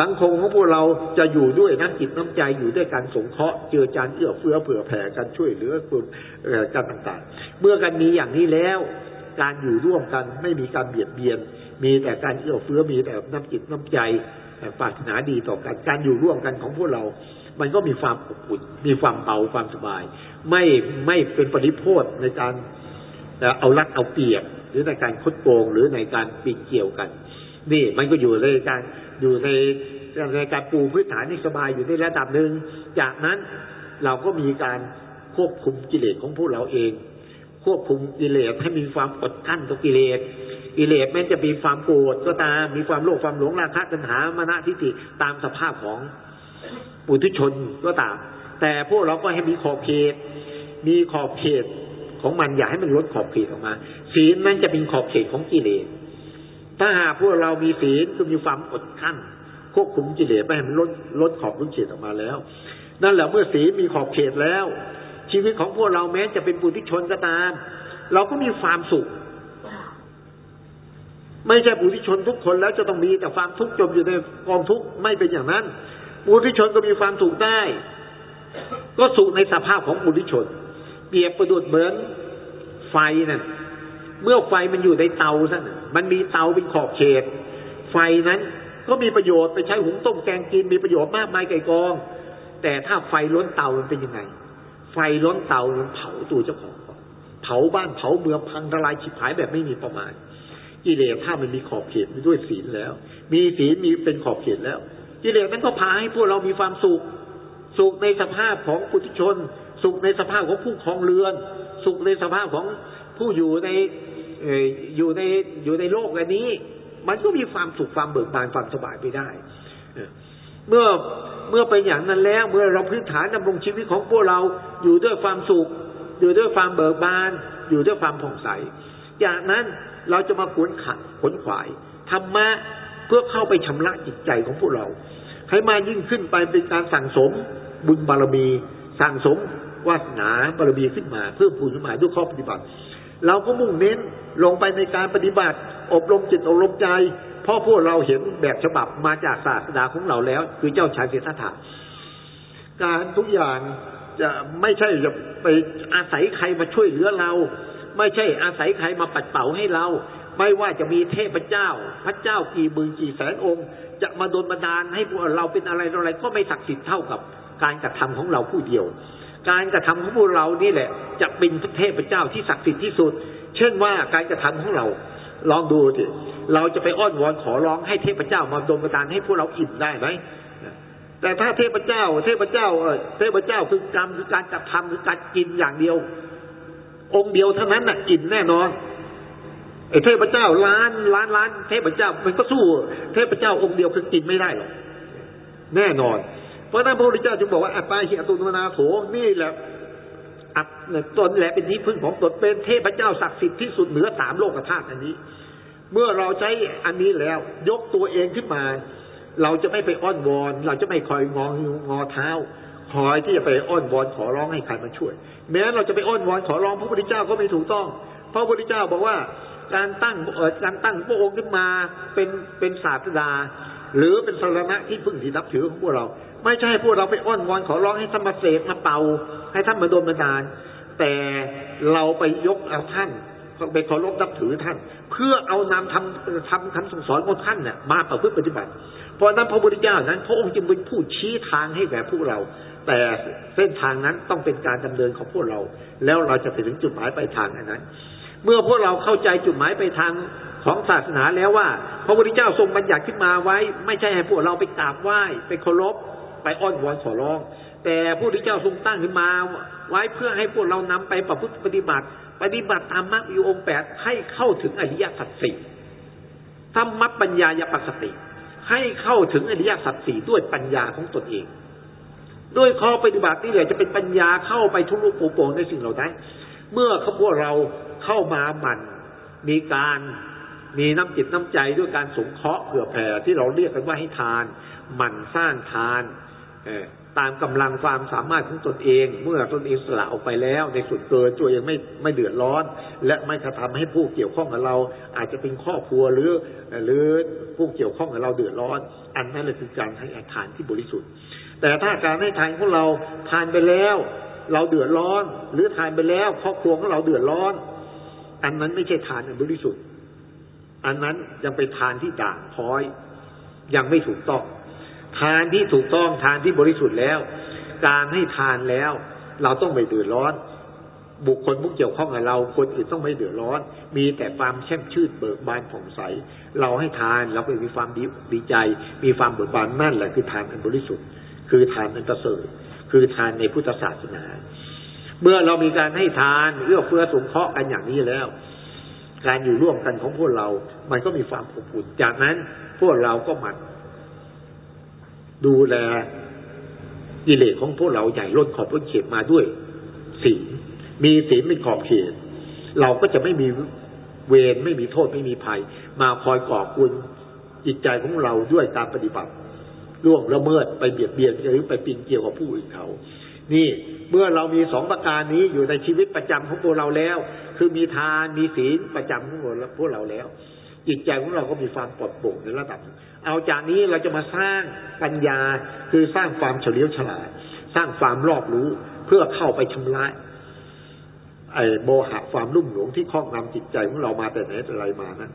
สังคมของพวกเราจะอยู่ด้วยน้ำจิตน้ำใจอยู่ด้วยการสงเคราะห์เจือจานเอื้อเฟื้อเผื่อแผ่กันช่วยเหลือคุณกันต่างๆ เมื่อกันมีอย่างนี้แล้ว การอยู่ร่วมกันไม่มีการเบียดเบียน มีแต่การเอื้อเฟื้อมีแต่น้ำจิตน้ำใจแต่ปรารถนาดีต่อกันการอยู่ร่วมกันของพวกเรา มันก็มีความอบอุ่นมีความเบาความสบาย ไม่ไม่เป็นปริโภทในการเอารัดเอาเปรียบหรือในการคดโกงหรือในการปีนเกี่ยวกัน นี่มันก็อยู่ในการอยู่ในในการปูพื้นฐานที่สบายอยู่ในระดับหนึ่งจากนั้นเราก็มีการควบคุมกิเลสของพวกเราเอง ควบคุมกิเลสให้มีความอดกั้นต่อกิเลส กิเลสแม้จะมีความโกรธก็ตามมีความโลภความหลงราคะตัณหามานะทิฏฐิตามสภาพของปุถุชนก็ตาม แต่พวกเราก็ให้มีขอบเขต มีขอบเขตของมันอย่าให้มันลดขอบเขตออกมา ศีลนั้นจะเป็นขอบเขตของกิเลสถ้าหากพวกเรามีศีลก็มีความอดขั้นควบคุมกิเลสไม่ให้มันลดลดขอบลดเขตออกมาแล้ว นั่นแหละเมื่อศีลมีขอบเขตแล้ว ชีวิตของพวกเราแม้จะเป็นปุถุชนก็ตาม เราก็มีความสุข ไม่ใช่ปุถุชนทุกคนแล้วจะต้องมีแต่ความทุกข์จมอยู่ในกองทุกข์ไม่เป็นอย่างนั้นปุถุชนก็มีความสุขได้ ก็สุขในสภาพของปุถุชน เปรียบประดุดเหมือนไฟนั่นเมื่อไฟมันอยู่ในเตาซะมันมีเตาเป็นขอบเขต ไฟนั้นก็มีประโยชน์ไปใช้หุงต้มแกงกินมีประโยชน์มากมายไก่กอง แต่ถ้าไฟล้นเตามันเป็นยังไง ไฟล้นเตามันเผาตัวเจ้าของ เผาบ้านเผาเมืองพังทลายฉิบหายแบบไม่มีประมาณ กิเลสถ้ามันมีขอบเขตด้วยศีลแล้ว มีศีลมีเป็นขอบเขตแล้ว กิเลสมันก็พาให้พวกเรามีความสุข สุขในสภาพของปุถุชน สุขในสภาพของผู้ครองเรือน สุขในสภาพของผู้อยู่ในอยู่ในอยู่ในโลกอันนี้ มันก็มีความสุขความเบิกบานความสบายไปได้เมื่อเมื่อเป็นอย่างนั้นแล้ว เมื่อเราพื้นฐานดำรงชีวิตของพวกเราอยู่ด้วยความสุข อยู่ด้วยความเบิกบาน อยู่ด้วยความผ่องใส จากนั้น เราจะมาขวนขัดขวนขวายธรรมะเพื่อเข้าไปชำระจิตใจของพวกเรา ให้มายิ่งขึ้นไปเป็นการสั่งสมบุญบารมี สั่งสมวาสนาบารมีขึ้นมา เพื่อผูนสมายด้วยข้อปฏิบัติ เราก็มุ่งเน้นลงไปในการปฏิบัติ อบรมจิตอบรมใจเพราะพวกเราเห็นแบบฉบับมาจากศาสดาของเราแล้ว คือเจ้าชายเสถาการทุกอย่างจะไม่ใช่จะไปอาศัยใครมาช่วยเหลือเรา ไม่ใช่อาศัยใครมาปัดเป่าให้เรา ไม่ว่าจะมีเทพเจ้า พระเจ้ากี่หมื่นกี่แสนองค์ จะมาโดนบันดาลให้พวกเราเป็นอะไรอะไรก็ไม่ศักดิ์สิทธิ์เท่ากับการกระทำของเราผู้เดียว การกระทำของพวกเรานี่แหละ จะเป็นเทพเจ้าที่ศักดิ์สิทธิ์ที่สุด เช่นว่าการกระทำของเรา ลองดูสิเราจะไปอ้อนวอนขอร้องให้เทพเจ้ามาโดนบันดาลให้พวกเราอิ่มได้ไหมแต่ถ้าเทพเจ้า เทพเจ้าเออเทพเจ้าคือกรรมคือการกระทำคือการกินอย่างเดียว องค์เดียวเท่านั้นน่ะกินแน่นอนไอ้เทพเจ้าล้านล้านล้านเทพเจ้ามันก็สู้ เทพเจ้าองค์เดียวคือกินไม่ได้หรอกแน่นอน เพราะนั้นพระพุทธเจ้าจึงบอกว่าอัตตาหิอตุนนาโถนี่แหละอัตตนแหละเป็นที่พึ่งของตนเป็นเทพเจ้าศักดิ์สิทธิ์ที่สุดเหนือสามโลกธาตุอันนี้ เมื่อเราใช้อันนี้แล้ว ยกตัวเองขึ้นมา เราจะไม่ไปอ้อนวอน เราจะไม่คอยงองงอเท้า คอยที่จะไปอ้อนวอนขอร้องให้ใครมาช่วย แม้เราจะไปอ้อนวอนขอร้องพระพุทธเจ้าก็ไม่ถูกต้อง เพราะพระพุทธเจ้าบอกว่าการตั้งเอการตั้งพระองค์ขึ้นมาเป็นเป็นศาสดา หรือเป็นสารณะที่พึ่งที่นับถือของพวกเรา ไม่ใช่พวกเราไปอ้อนวอนขอร้องให้ท่านมาเสกมาเป่า ให้ท่านมาโดนบันดาลแต่เราไปยกเอาท่านไปเคารพนับถือท่าน เพื่อเอานำทำทำคำสั่งสอนของท่านเนี่ยมาประพฤติปฏิบัติ เพราะนั้นพระพุทธเจ้านั้น พระองค์จึงเป็นผู้ชี้ทางให้แก่พวกเรา แต่เส้นทางนั้นต้องเป็นการดำเนินของพวกเรา แล้วเราจะไปถึงจุดหมายปลายทางอันนั้น เมื่อพวกเราเข้าใจจุดหมายปลายทางของศาสนาแล้วว่า พระพุทธเจ้าทรงบัญญัติขึ้นมาไว้ ไม่ใช่ให้พวกเราไปกราบไหว้ไปเคารพไปอ้อนวอนขอร้อง แต่พระพุทธเจ้าทรงตั้งขึ้นมาไว้เพื่อให้พวกเรานำไปประพฤติปฏิบัติ ปฏิบัติตามมรรคมีองค์แปดให้เข้าถึงอริยสัจสี่ธรรมปัญญายปัสสติ ให้เข้าถึงอริยสัจสี่ด้วยปัญญาของตนเอง ด้วยข้อปฏิบัตินี่แหละจะเป็นปัญญาเข้าไปทุลุปูโป่งในสิ่งเหล่านั้น เมื่อเขาพวกเราเข้ามาหมั่นมีการมีน้ำจิตน้ำใจด้วยการสงเคราะห์เผื่อแผ่ที่เราเรียกกันว่าให้ทาน หมั่นสร้างทานตามกำลังความสามารถของตนเอง เมื่อตนเองสละออกไปแล้ว ในส่วนเกินตัวเองไม่ไม่เดือดร้อน และไม่กระทำให้ผู้เกี่ยวข้องกับเรา อาจจะเป็นครอบครัวหรือหรือผู้เกี่ยวข้องกับเราเดือดร้อน อันนั้นเลยคือการให้อาทานที่บริสุทธิ์ แต่ถ้าการให้ทานของเราทานไปแล้ว เราเดือดร้อน หรือทานไปแล้วครอบครัวของเราเดือดร้อน อันนั้นไม่ใช่ทานอันบริสุทธิ์ อันนั้นยังเป็นทานที่ด่างพร้อย ยังไม่ถูกต้อง ทานที่ถูกต้องทานที่บริสุทธิ์แล้ว การให้ทานแล้ว เราต้องไม่เดือดร้อน บุคคลผู้เกี่ยวข้องกับเราคนอื่นต้องไม่เดือดร้อน มีแต่ความแช่มชื่นเบิกบานผ่องใส เราให้ทานเราไปมีความดีดีใจ มีความเบิกบานนั่นแหละคือทานอันบริสุทธิ์ คือทานอันประเสริฐคือทานในพุทธศาสนา เมื่อเรามีการให้ทานเอื้อเฟื้อสงเคราะห์กันอย่างนี้แล้ว การอยู่ร่วมกันของพวกเรา มันก็มีความอบอุ่นจากนั้นพวกเราก็มันดูแลกิเลสของพวกเราใหญ่ล้นขอบล้นเขตมาด้วยศีลมีศีลเป็นขอบเขต เราก็จะไม่มีเวรไม่มีโทษไม่มีภัย มาคอยก่อกุนจิตใจของเราด้วยการปฏิบัติ ล่วงละเมิดไปเบียดเบียนหรือไปปีนเกี่ยวกับผู้อื่นเขา นี่เมื่อเรามีสองประการนี้อยู่ในชีวิตประจำของพวกเราแล้ว คือมีทานมีศีลประจำของพวกเราแล้วจิตใจของเราก็มีความปลอดโปร่งในระดับ เอาจากนี้เราจะมาสร้างปัญญาคือสร้างความเฉลียวฉลาด สร้างความรอบรู้เพื่อเข้าไปชำระไอ้โมหะความรุ่มหลงที่ครอบงำจิตใจของเรามาแต่ไหนแต่ไรมานั้น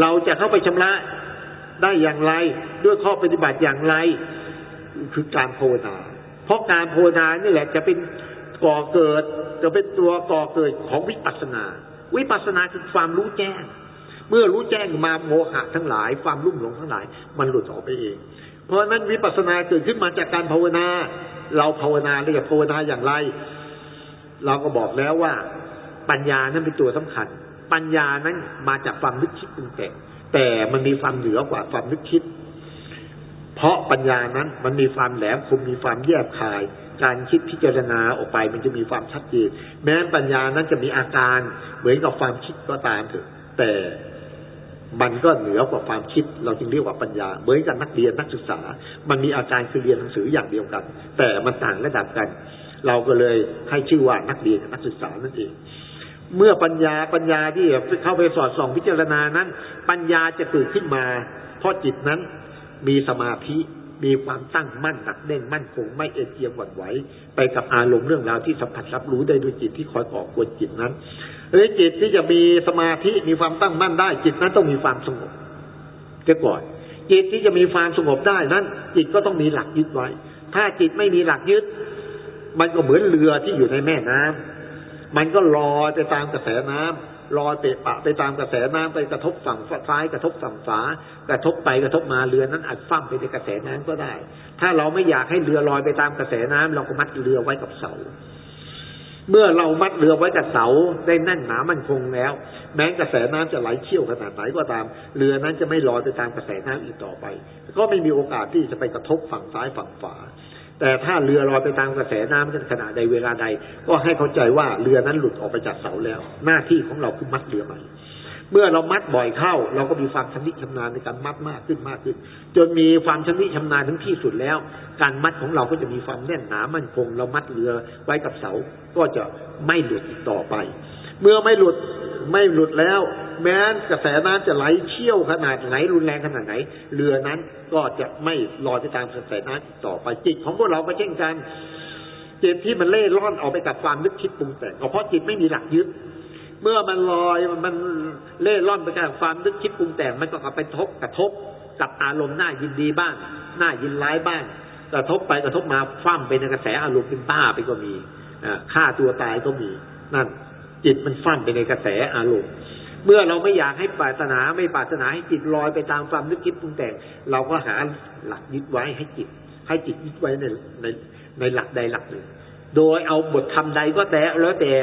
เราจะเข้าไปชำระ ได้อย่างไร ด้วยข้อปฏิบัติอย่างไร คือการภาวนา เพราะการภาวนานี่แหละจะเป็นก่อเกิด จะเป็นตัวก่อเกิดของวิปัสสนา วิปัสสนาคือความรู้แจ้ง เมื่อรู้แจ้งมาโมหะทั้งหลาย ความรุ่มหลงทั้งหลาย มันหลุดออกไปเอง เพราะนั้นวิปัสสนาเกิดขึ้นมาจากการภาวนา เราภาวนาเรียกภาวนาอย่างไร เราก็บอกแล้วว่าปัญญานั้นเป็นตัวสำคัญ ปัญญานั้นมาจากความนึกคิดปรุงแต่ง แต่มันมีความเหนือกว่าความนึกคิด เพราะปัญญานั้นมันมีความแหลมคมมีความแยบคาย การคิดพิจารณาออกไปมันจะมีความชัดเจนแม้ปัญญานั้นจะมีอาการเหมือนกับความคิดก็ตามเถอะแต่มันก็เหนือกว่าความคิด เราจึงเรียกว่าปัญญา เหมือนกันนักเรียนนักศึกษา มันมีอาการคือเรียนหนังสืออย่างเดียวกัน แต่มันต่างระดับกัน เราก็เลยให้ชื่อว่านักเรียนนักศึกษานั่นเอง เมื่อปัญญาปัญญาที่เข้าไปสอดส่องพิจารณานั้น ปัญญาจะเกิดขึ้นมา เพราะจิตนั้นมีสมาธิมีความตั้งมั่นหนักแน่นมั่นคงไม่เอ็นเอียงหวั่นไหวไปกับอารมณ์เรื่องราวที่สัมผัสรับรู้ได้ด้วยจิตที่คอยก่อกวนจิตนั้นหรือจิตที่จะมีสมาธิมีความตั้งมั่นได้ จิตนั้นต้องมีความสงบเก็ก่อนจิตที่จะมีความสงบได้นั้น จิตก็ต้องมีหลักยึดไว้ ถ้าจิตไม่มีหลักยึด มันก็เหมือนเรือที่อยู่ในแม่น้ำ มันก็ลอยไปตามกระแสน้ำลอยเปะปะไปตามกระแสน้ำไปกระทบฝั่งซ้ายกระทบฝั่งฝากระทบไปกระทบมาเรือนั้นอาจฟั่มไปในกระแสน้ำก็ได้ ถ้าเราไม่อยากให้เรือลอยไปตามกระแสน้ำเราก็มัดเรือไว้กับเสา เมื่อเรามัดเรือไว้กับเสาได้แน่นหนามันคงแล้ว แม้กระแสน้ำจะไหลเชี่ยวขนาดไหนก็ตาม เรือนั้นจะไม่ลอยไปตามกระแสน้ำอีกต่อไป ก็ไม่มีโอกาสที่จะไปกระทบฝั่งซ้ายฝั่งฝา แต่ถ้าเรือลอยไปตามกระแสน้ำในขณะใดเวลาใด ก็ให้เข้าใจว่าเรือนั้นหลุดออกไปจากเสาแล้ว หน้าที่ของเราคือมัดเรือใหม่เมื่อเรามัดบ่อยเข้า เราก็มีความชำนิชำนาญในการมัดมากขึ้นมากขึ้น จนมีความชำนิชำนาญถึงที่สุดแล้ว การมัดของเราก็จะมีความแน่นหนามั่นคง เรามัดเรือไว้กับเสาก็จะไม่หลุดอีกต่อไป เมื่อไม่หลุด ไม่หลุดแล้ว แม้กระแสน้ำจะไหลเชี่ยวขนาดไหนรุนแรงขนาดไหน เรือนั้นก็จะไม่ลอยไปตามกระแสน้ำต่อไปจิตของพวกเราก็เช่นกันจิตที่มันเล่ร่อนออกไปกับความนึกคิดปรุงแต่งเพราะจิตไม่มีหลักยึด เมื่อมันลอยมันเล่ร่อนไปกับความนึกคิดปรุงแต่งมันก็กระไปทบกระทบกับอารมณ์หน้ายินดีบ้างหน้ายินร้ายบ้างกระทบไปกระทบมาฟั่มไปในกระแสอารมณ์เป็นบ้าไปก็มีฆ่าตัวตายก็มีนั่น จิตมันฟั่นไปในกระแสอารมณ์เมื่อเราไม่อยากให้ปรารถนาไม่ปรารถนาให้จิตลอยไปตามความนึกคิดปรุงแต่ง เราก็หาหลักยึดไว้ให้จิต ให้จิตยึดไว้ในในในหลักใดหลักหนึ่ง โดยเอาบทธรรมใดก็แต่แล้วแต่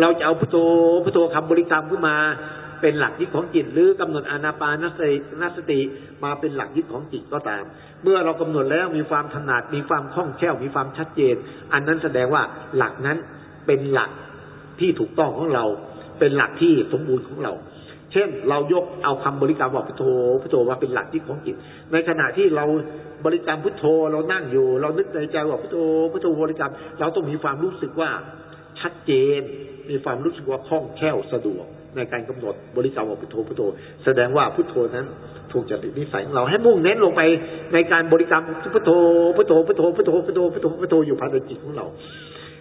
เราจะเอาพุทโธพุทโธคำบริกรรมขึ้นมาเป็นหลักยึดของจิตหรือกำหนดอนาปานสตินสติมาเป็นหลักยึดของจิตก็ตาม เมื่อเรากำหนดแล้วมีความถนัดมีความคล่องแคล่วมีความชัดเจน อันนั้นแสดงว่าหลักนั้นเป็นหลัก ที่ถูกต้องของเรา เป็นหลักที่สมบูรณ์ของเรา เช่น เรายกเอาคำบริกรรมว่าพุทโธพุทโธมาเป็นหลักที่ของจิต ในขณะที่เราบริกรรมพุทโธเรานั่งอยู่ เรานึกในใจว่าพุทโธพุทโธบริกรรม เราต้องมีความรู้สึกว่าชัดเจน มีความรู้สึกว่าคล่องแคล่วสะดวกในการกำหนดบริกรรมว่าพุทโธพุทโธ แสดงว่าพุทโธนั้นถูกจริตนิสัยของเราให้มุ่งเน้นลงไปในการบริกรรมพุทโธพุทโธพุทโธพุทโธพุทโธพุทโธพุทโธอยู่ภายในจิตของเรา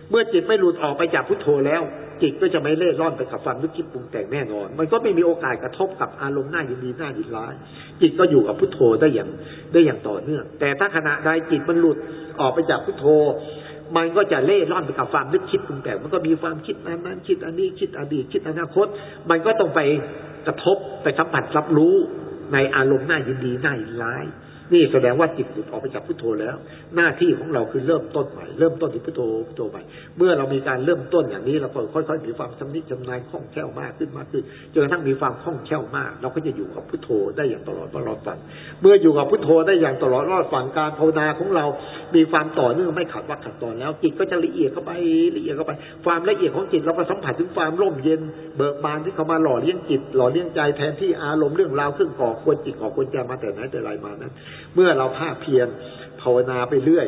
เมื่อจิตไม่หลุดออกไปจากพุทโธแล้ว จิตก็จะไม่เล่ร่อนไปกับความนึกคิดปรุงแต่งแน่นอน มันก็ไม่มีโอกาสกระทบกับอารมณ์หน้ายินดีหน้ายินร้าย จิตก็อยู่กับพุทโธได้อย่างได้อย่างต่อเนื่อง แต่ถ้าขณะใดจิตมันหลุดออกไปจากพุทโธ มันก็จะเล่ร่อนไปกับความนึกคิดปรุงแต่ง มันก็มีความคิดนั้นนั้นคิดอันนี้คิดอดีตคิดอนาคต มันก็ต้องไปกระทบไปสัมผัสรับรู้ในอารมณ์หน้ายินดีหน้ายินร้าย นี่แสดงว่าจิตหลุดออกไปจากพุทโธแล้ว หน้าที่ของเราคือเริ่มต้นใหม่ เริ่มต้นที่พุทโธพุทโธใหม่เมื่อเรามีการเริ่มต้นอย่างนี้เราก็ค่อยๆมีความชำนิชำนาญคล่องแคล่วมากขึ้นมากขึ้นจนกระทั่งมีความคล่องแคล่วมาก เราก็จะอยู่กับพุทโธได้อย่างตลอดตลอดฝังเมื่ออยู่กับพุทโธได้อย่างตลอดรอดฝังการภาวนาของเรา มีความต่อเนื่องไม่ขัดวักขัดตอนแล้วจิตก็จะละเอียดเข้าไปละเอียดเข้าไป ความละเอียดของจิตเราก็สัมผัสถึงความร่มเย็น เบิกบานที่เขามาหล่อเลี้ยงจิตหล่อเลี้ยงใจแทนที่อารมณ์เรื่องราวเครื่องก่อควรจิตก่อควรใจมาแต่ไหนแต่ไรมานั้นเมื่อเราภาคเพียรภาวนาไปเรื่อย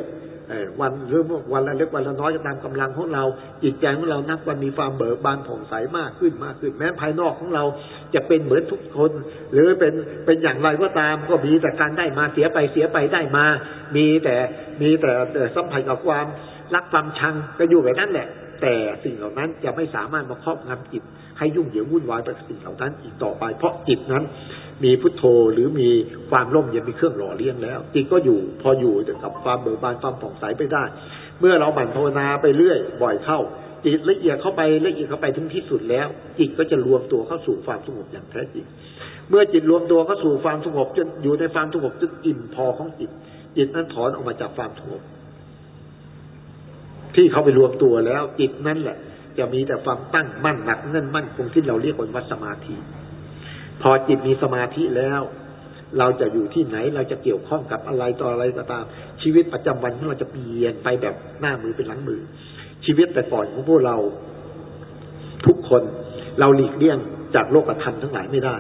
วันหรือวันละเล็กวันละน้อยตามกำลังของเราจิตใจของเรานับวันมีความเบิกบานผ่องใสมากขึ้นมากขึ้น แม้ภายนอกของเราจะเป็นเหมือนทุกคน หรือเป็นเป็นอย่างไรก็ตามก็มีแต่การได้มาเสียไปเสียไปได้มา มีแต่มีแต่สัมผัสกับความรักความชังก็อยู่แบบนั้นแหละ แต่สิ่งเหล่านั้นจะไม่สามารถมาครอบงำจิต ให้ยุ่งเหยิงวุ่นวายกับสิ่งเหล่านั้นอีกต่อไป เพราะจิตนั้น มีพุทโธหรือมีความร่มเย็นมีเครื่องหล่อเลี้ยงแล้ว จิตก็อยู่พออยู่กับความเบิกบานความผ่องใสไปได้ เมื่อเราบั่นภาวนาไปเรื่อย บ่อยเข้า จิตละเอียดเข้าไปละเอียดเข้าไปถึงที่สุดแล้ว จิตก็จะรวมตัวเข้าสู่ความสงบอย่างแท้จริงเมื่อจิตรวมตัวเข้าสู่ความสงบจนอยู่ในความสงบจนอิ่มพอของจิตจิตนั้นถอนออกมาจากความสงบ ที่เขาไปรวมตัวแล้วจิตนั่นแหละ จะมีแต่ความตั้งมั่นหนักแน่นมั่นคงที่เราเรียกว่าวัสมาธิ พอจิตมีสมาธิแล้ว เราจะอยู่ที่ไหนเราจะเกี่ยวข้องกับอะไรต่ออะไรก็ตาม ชีวิตประจำวันของเราจะเปลี่ยนไปแบบหน้ามือเป็นหลังมือ ชีวิตแต่ก่อนของพวกเรา ทุกคนเราหลีกเลี่ยงจากโลกธรรมทั้งหลายไม่ได้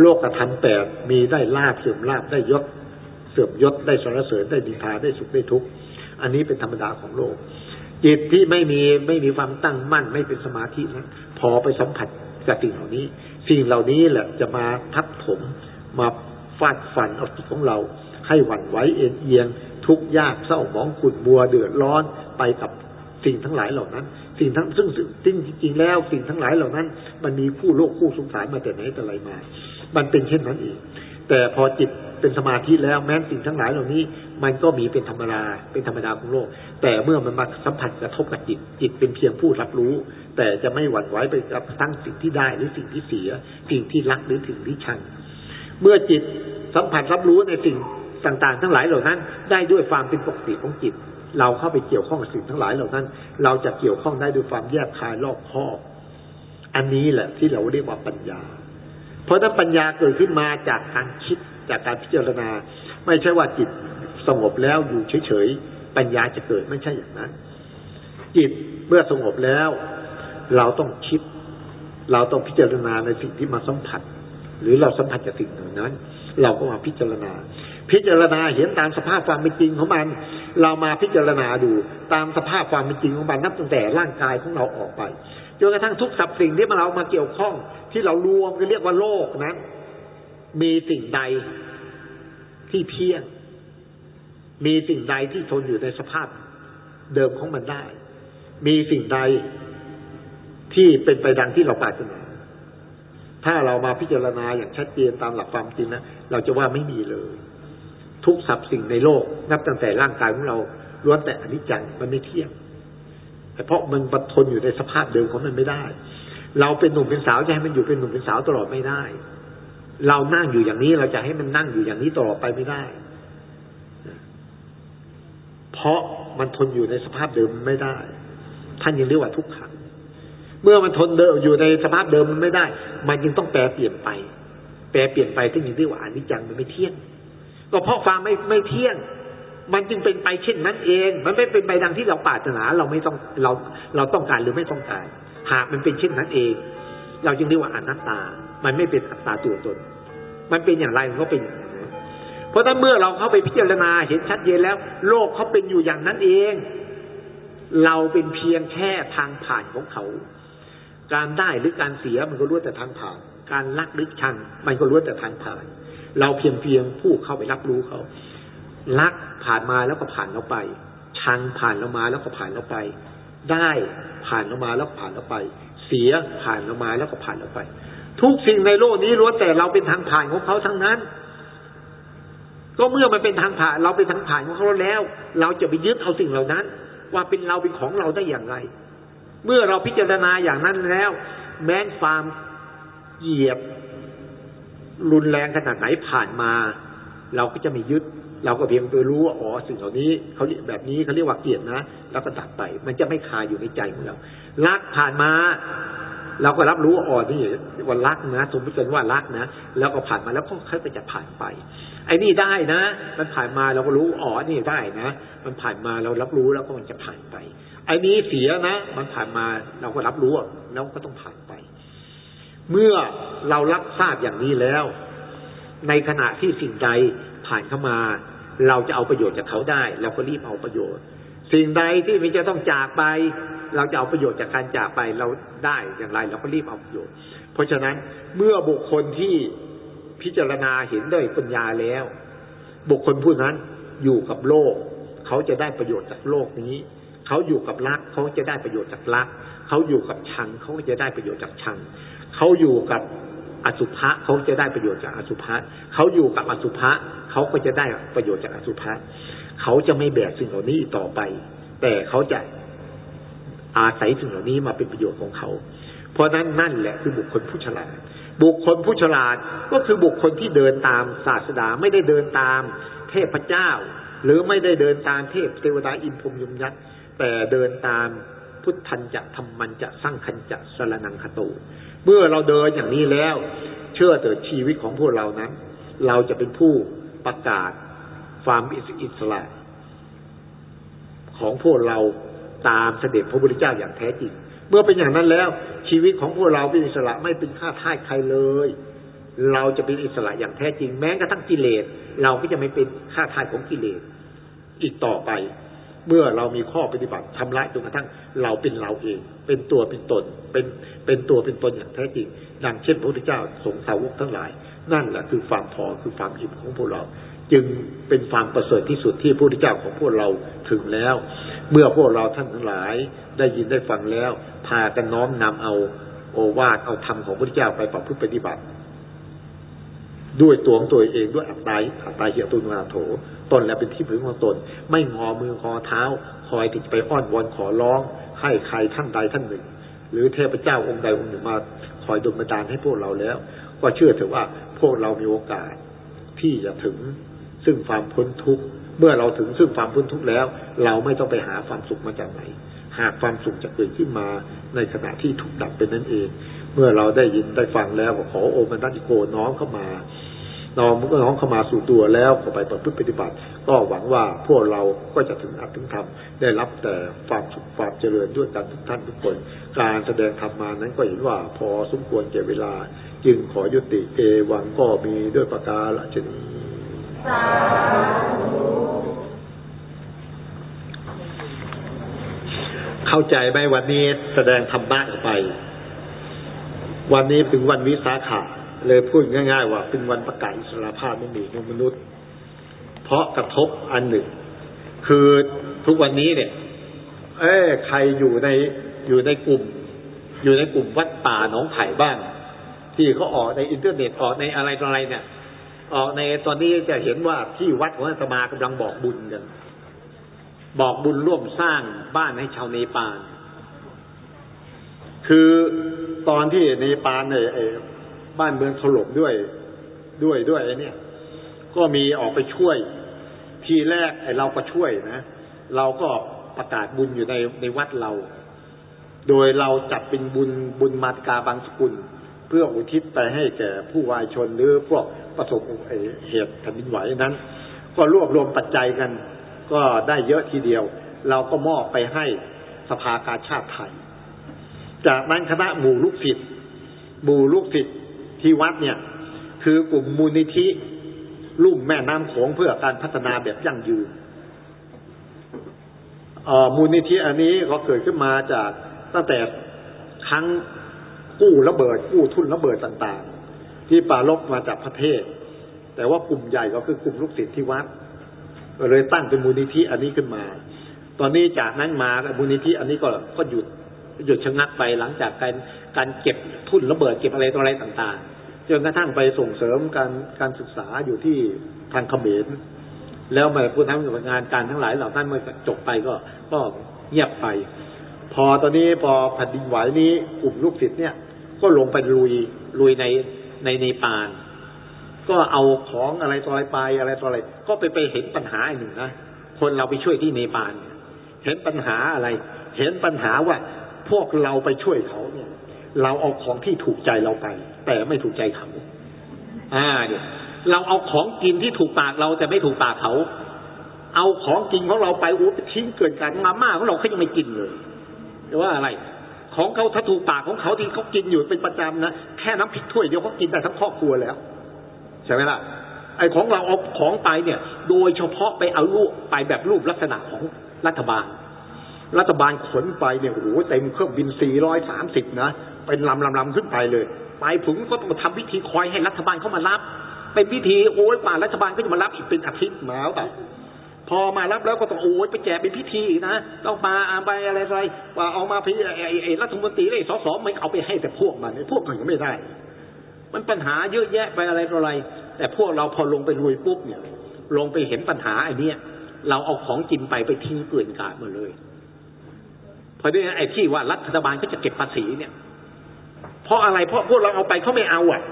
โลกธรรมแต่มีได้ลาบเสื่อมลาบได้ยศเสื่อมยศได้สรรเสริญได้ดีพาได้สุขได้ทุกข์อันนี้เป็นธรรมดาของโลก จิตที่ไม่มีไม่มีความตั้งมั่นไม่เป็นสมาธินั้นพอไปสัมผัสกับสิ่งเหล่านี้ สิ่งเหล่านี้แหละจะมาทับถมมาฟาดฟันเอาจิตของเรา ให้หวั่นไหวเอ็นเอียง ทุกข์ยากเศร้าหมองขุ่นมัวเดือดร้อนไปกับสิ่งทั้งหลายเหล่านั้น สิ่งทั้งซึ่งจริงจริงแล้ว สิ่งทั้งหลายเหล่านั้น มันมีผู้โลกผู้สงสารมาแต่ไหนแต่ไรมา มันเป็นเช่นนั้นเองแต่พอจิต เป็นสมาธิแล้วแม้สิ่งทั้งหลายเหล่านี้ มันก็มีเป็นธรรมดาเป็นธรรมดาของโลก แต่เมื่อมันมาสัมผัสกระทบกับจิตจิตเป็นเพียงผู้รับรู้ แต่จะไม่หวั่นไหวไปกับทั้งสิ่งที่ได้หรือสิ่งที่เสีย สิ่งที่รักหรือสิ่งที่ชัง เมื่อจิตสัมผัสรับรู้ในสิ่งต่างๆ ทั้งหลายเหล่านั้น ได้ด้วยความเป็นปกติของจิต เราเข้าไปเกี่ยวข้องกับสิ่งทั้งหลายเหล่านั้น เราจะเกี่ยวข้องได้ด้วยความแยกคายรอบคอบอันนี้แหละที่เราเรียกว่าปัญญา เพราะถ้าปัญญาเกิดขึ้นมาจากการคิด จากการพิจารณา ไม่ใช่ว่าจิตสงบแล้วอยู่เฉยๆปัญญาจะเกิดไม่ใช่อย่างนั้น จิตเมื่อสงบแล้ว เราต้องคิด เราต้องพิจารณาในสิ่งที่มาสัมผัส หรือเราสัมผัสกับสิ่งนั้น เราก็มาพิจารณา พิจารณาเห็นตามสภาพความเป็นจริงของมัน เรามาพิจารณาดูตามสภาพความเป็นจริงของมันนับตั้งแต่ร่างกายของเราออกไปจนกระทั่งทุกสับสิ่งที่มาเรามาเกี่ยวข้องที่เรารวมกันเรียกว่าโลกนั้น มีสิ่งใดที่เที่ยง มีสิ่งใดที่ทนอยู่ในสภาพเดิมของมันได้ มีสิ่งใดที่เป็นไปดังที่เราปรารถนา ถ้าเรามาพิจารณาอย่างชัดเจนตามหลักความจริงนะเราจะว่าไม่มีเลย ทุกสับสิ่งในโลก นับตั้งแต่ร่างกายของเราล้วนแต่อนิจจังมันไม่เที่ยงเพราะมันบัทนอยู่ในสภาพเดิมของมันไม่ได้ เราเป็นหนุ่มเป็นสาวจะให้มันอยู่เป็นหนุ่มเป็นสาวตลอดไม่ได้ เรานั่งอยู่อย่างนี้เราจะให้มันนั่งอยู่อย่างนี้ตลอดไปไม่ได้ เพราะมันทนอยู่ในสภาพเดิมไม่ได้ ท่านยังเรียกว่าทุกขัง เมื่อมันทนเดิมอยู่ในสภาพเดิมมันไม่ได้ มันจึงต้องแปลเปลี่ยนไป แปลเปลี่ยนไปที่ยังเรียกว่าอนิจจังมันไม่เที่ยง ก็เพราะความไม่ไม่เที่ยง มันจึงเป็นไปเช่นนั้นเอง มันไม่เป็นไปดังที่เราปรารถนาเราไม่ต้องเราเราต้องการหรือไม่ต้องการ หากมันเป็นเช่นนั้นเอง เราจึงเรียกว่าอนัตตา มันไม่เป็นอัตตาตัวตน มันเป็นอย่างไรมันก็เป็นอย่างนั้นเพราะถ้าเมื่อเราเข้าไปพิจารณาเห็นชัดเจนแล้ว โลกเขาเป็นอยู่อย่างนั้นเอง เราเป็นเพียงแค่ทางผ่านของเขา การได้หรือการเสียมันก็ล้วนแต่ทางผ่าน การรักหรือชังมันก็ล้วนแต่ทางผ่าน เราเพียงเพียงผู้เข้าไปรับรู้เขารักผ่านมาแล้วก็ผ่านเราไป ชังผ่านเรามาแล้วก็ผ่านเราไป ได้ผ่านเรามาแล้วก็ผ่านเราไป เสียผ่านเรามาแล้วก็ผ่านเราไป ทุกสิ่งในโลกนี้ล้วนแต่เราเป็นทางผ่านของเขาทั้งนั้น ก็เมื่อมันเป็นทางผ่านเราเป็นทางผ่านของเขาแล้ว เราจะไปยึดเอาสิ่งเหล่านั้น ว่าเป็นเราเป็นของเราได้อย่างไร เมื่อเราพิจารณาอย่างนั้นแล้ว แม้นความเหยียบ รุนแรงขนาดไหนผ่านมา เราก็จะไม่ยึด เราก็เพียงไปรู้ว่าอ๋อสิ่งเหล่านี้เขาแบบนี้เขาเรียกว่าเกลียดนะ แล้วก็ตัดไป มันจะไม่คาอยู่ในใจของเรารักผ่านมา เราก็รับรู้ว่าอ๋อนี่ว่ารักนะ สมมติกันว่ารักนะ แล้วก็ผ่านมาแล้วก็ค่อยจะผ่านไป ไอ้นี่ได้นะ มันผ่านมาเราก็รู้อ๋อนี่ได้นะ มันผ่านมาเรารับรู้แล้วก็มันจะผ่านไป ไอ้นี้เสียนะ มันผ่านมาเราก็รับรู้แล้วก็ต้องผ่านไป เมื่อเรารับทราบอย่างนี้แล้ว ในขณะที่สิ่งใดผ่านเข้ามา เราจะเอาประโยชน์จากเขาได้ เราก็รีบเอาประโยชน์ สิ่งใดที่มันจะต้องจากไป เราจะเอาประโยชน์จากการจากไปเราได้อย่างไรเราก็รีบเอาประโยชน์ เพราะฉะนั้นเมื่อบุคคลที่พิจารณาเห็นด้วยปัญญาแล้ว บุคคลผู้นั้นอยู่กับโลก เขาจะได้ประโยชน์จากโลกนี้ เขาอยู่กับรักเขาจะได้ประโยชน์จากรัก เขาอยู่กับชังเขาจะได้ประโยชน์จากชัง เขาอยู่กับอสุภะเขาจะได้ประโยชน์จากอสุภะเขาอยู่กับอสุภะเขาก็จะได้ประโยชน์จากอสุภะเขาจะไม่แบกสิ่งเหล่านี้ต่อไป แต่เขาจะ อาศัยสิ่งเหล่านี้มาเป็นประโยชน์ของเขา เพราะนั้นนั่นแหละคือบุคคลผู้ฉลาด บุคคลผู้ฉลาดก็คือบุคคลที่เดินตามศาสดาไม่ได้เดินตามเทพเจ้า หรือไม่ได้เดินตามเทพเทวดาอินพรมยมยักษ์แต่เดินตามพุทธันจะธรรมันจะสร้างคันจะสรนังคตูเมื่อเราเดินอย่างนี้แล้ว เชื่อเถิดชีวิตของพวกเรานั้น เราจะเป็นผู้ประกาศความอิสระของพวกเรา ตามเสด็จพระพุทธเจ้าอย่างแท้จริง เมื่อเป็นอย่างนั้นแล้ว ชีวิตของพวกเราเป็นอิสระไม่เป็นข้าทาสใครเลย เราจะเป็นอิสระอย่างแท้จริง แม้กระทั่งกิเลสเราก็จะไม่เป็นข้าทาสของกิเลสอีกต่อไป เมื่อเรามีข้อปฏิบัติทำละจนกระทั่งเราเป็นเราเอง เป็นตัวเป็นตน เป็นเป็นตัวเป็นตนอย่างแท้จริงดังเช่นพระพุทธเจ้าสงสาวกทั้งหลาย นั่นแหละคือความพอคือความอิ่มของพวกเรา จึงเป็นความประเสริฐที่สุดที่พระพุทธเจ้าของพวกเราถึงแล้ว เมื่อพวกเราท่านทั้งหลายได้ยินได้ฟังแล้ว พากันน้อมนำเอาโอวาทเอาธรรมของพระพุทธเจ้าไปประพฤติปฏิบัติ ด้วยตัวของตัวเองด้วยอัตตาอัตตาเหียตุนนาโถตนแล้วเป็นที่พึ่งของตน ไม่งอมือคอเท้า คอยที่จะไปอ้อนวอนขอร้อง ให้ใครท่านใดท่านหนึ่ง หรือเทพเจ้าองค์ใดองค์หนึ่งมาคอยดลบันดาลให้พวกเราแล้ว ก็เชื่อเถอะว่าพวกเรามีโอกาสที่จะถึง ซึ่งความพ้นทุกข์เมื่อเราถึงซึ่งความพ้นทุกข์แล้ว เราไม่ต้องไปหาความสุขมาจากไหน หากความสุขจะเกิดขึ้นมาในขณะที่ถูกดับเป็นนั่นเอง เมื่อเราได้ยินได้ฟังแล้วขอโอมันตัติโกน้อมเข้ามาน้อมก็น้อมเข้ามาสู่ตัวแล้วก็ไปประพฤติปฏิบัติ ก็หวังว่าพวกเราก็จะถึงอัตถึงธรรมได้รับแต่ความสุขความเจริญด้วยกันทุกท่านทุกคน การแสดงธรรมมานั้นก็เห็นว่าพอสมควรเก็บเวลา จึงขอยุติเอวังก็มีด้วยประกาศชนี เข้าใจไหมวันนี้แสดงธรรมะไป วันนี้เป็นวันวิสาขะเลยพูดง่าย ๆ ว่าเป็นวันประกาศอิสรภาพไม่มีของมนุษย์ เพราะกระทบอันหนึ่ง คือทุกวันนี้เนี่ย เอ้ใครอยู่ในอยู่ในกลุ่ม อยู่ในกลุ่มวัดป่าหนองไผ่บ้าง ที่เขาออกในอินเทอร์เน็ตออกในอะไรต่ออะไรเนี่ย ออกในตอนนี้จะเห็นว่าที่วัดของอาตมากำลังบอกบุญกัน บอกบุญร่วมสร้างบ้านให้ชาวเนปาลคือตอนที่เนปาลเนี่ยบ้านเมืองถล่มด้วยด้วยด้วยไอ้นี่ย ก็มีออกไปช่วย ทีแรกไอ้เราก็ช่วยนะเราก็ประกาศบุญอยู่ในในวัดเรา โดยเราจัดเป็นบุญบุญมาติกาบางสกุล เพื่ออุทิศไปให้แก่ผู้วายชนหรือพวกประสบเหตุแผ่นดินไหวนั้น ก็รวบรวมปัจจัยกัน ก็ได้เยอะทีเดียว เราก็มอบไปให้สภากาชาติไทย จากนั้นคณะหมู่ลูกศิษย์หมู่ลูกศิษย์ที่วัดเนี่ย คือกลุ่มมูลนิธิลุ่มแม่น้ำโขงเพื่อการพัฒนาแบบยั่งยืนมูลนิธิอันนี้ก็เกิดขึ้นมาจากตั้งแต่ครั้ง กู้ระเบิดกู้ทุนระเบิดต่างๆ ที่ปาลบมาจากประเทศ แต่ว่ากลุ่มใหญ่ก็คือกลุ่มลูกศิษย์ที่วัดก็เลยตั้งเป็นมูลนิธิอันนี้ขึ้นมา ตอนนี้จากนั้นมามูลนิธิอันนี้ก็ก็หยุดหยุดชะงักไปหลังจากการการเก็บทุนระเบิดเก็บอะไรต่ออะไรต่างๆจนกระทั่งไปส่งเสริมการการศึกษาอยู่ที่ทางเขมรแล้วมาผู้ทำงานการทั้งหลายเหล่านั้นเมื่อจบไปก็ก็เงียบไป พอตอนนี้พอแผ่นดินไหวนี้กลุ่มลูกศิษย์เนี่ย ก็ลงไปลุยลุยในในในปาน ก็เอาของอะไรต่ออะไรไปอะไรต่ออะไรก็ไปไปเห็นปัญหาหนึ่งนะคนเราไปช่วยที่เนปาลเห็นปัญหาอะไร เห็นปัญหาว่าพวกเราไปช่วยเขาเนี่ย เราเอาของที่ถูกใจเราไป แต่ไม่ถูกใจเขาอ่าเนี่ยเราเอาของกินที่ถูกปากเราแต่ไม่ถูกปากเขา เอาของกินของเราไปโอ้ทิ้งเกินการมาม่าของเราเขายังไม่กินเลยหรือว่าอะไร ของเขาถ้าถูกปากของเขาที่เขากินอยู่เป็นประจำนะแค่น้ำพริกถ้วยเดียวเขากินได้ทั้งครอบครัวแล้วใช่ไหมล่ะไอ้ของเราเอาของไปเนี่ย โดยเฉพาะไปเอารูปไปแบบรูปลักษณะของรัฐบาล รัฐบาลขนไปเนี่ยโอ้โหเต็มเครื่องบิน 430 นะ เป็นลำลำลำขึ้นไปเลย ไปถึงก็ต้องทำพิธีคอยให้รัฐบาลเข้ามารับ เป็นพิธีโอ้ยป่ารัฐบาลก็จะมารับอีกเป็นอาทิตย์มาแล้วแต่ พอมารับแล้วก็ต้องโอ้ยไปแจกเป็นพิธีนะต้องมาอาไปอะไรอะไรว่าเอามาพี่ไอ้รัฐมนตรีไอ้สสไม่เอาไปให้แต่พวกมันพวกมันก็ไม่ได้ มันปัญหาเยอะแยะไปอะไรต่ออะไร แต่พวกเราพอลงไปลุยปุ๊บเนี่ย ลงไปเห็นปัญหาไอ้นี้เราเอาของกินไปไปทิ้งเกลื่อนกาดมาเลยเพอดีไอ้ที่ว่ารัฐบาลก็จะเก็บภาษีเนี่ย เพราะอะไรเพราะพวกเราเอาไปเขาไม่เอาอะ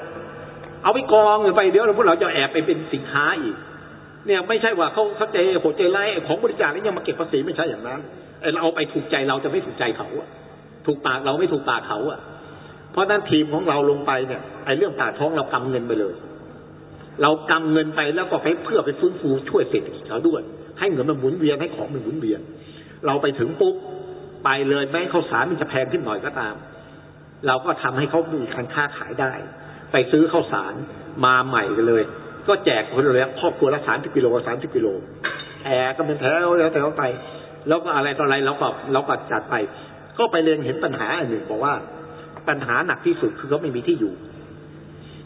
เอาไปกองไปเดี๋ยวพวกเราจะแอบไปเป็นสินค้าอีก เนี่ยไม่ใช่ว่าเขาเขาใจโหดใจไล่ของบริจาคนี่ยังมาเก็บภาษีไม่ใช่อย่างนั้นเราเอาไปถูกใจเราจะไม่ถูกใจเขาอะถูกปากเราไม่ถูกปากเขาอะเพราะนั้นทีมของเราลงไปเนี่ยไอ้เรื่องปากท้องเรากำเงินไปเลย เรากำเงินไปแล้วก็ไปเพื่อไปฟื้นฟูช่วยเศรษฐกิจเขาด้วย ให้เงินมันหมุนเวียนให้ของมันหมุนเวียน เราไปถึงปุ๊บไปเลยแม้ข้าวสารมันจะแพงขึ้นหน่อยก็ตาม เราก็ทำให้เขามีการค้าขายได้ ไปซื้อข้าวสารมาใหม่กันเลย ก็แจกคนเลยครอบครัวละสามสิบกิโลสามสิบกิโลแอร์ก็เป็นแถวแล้วแต่เขาไป แล้วก็อะไรต่ออะไรเราก็เราก็จัดไป ก็ไปเรียนเห็นปัญหาอันหนึ่งบอกว่า ปัญหาหนักที่สุดคือเขาไม่มีที่อยู่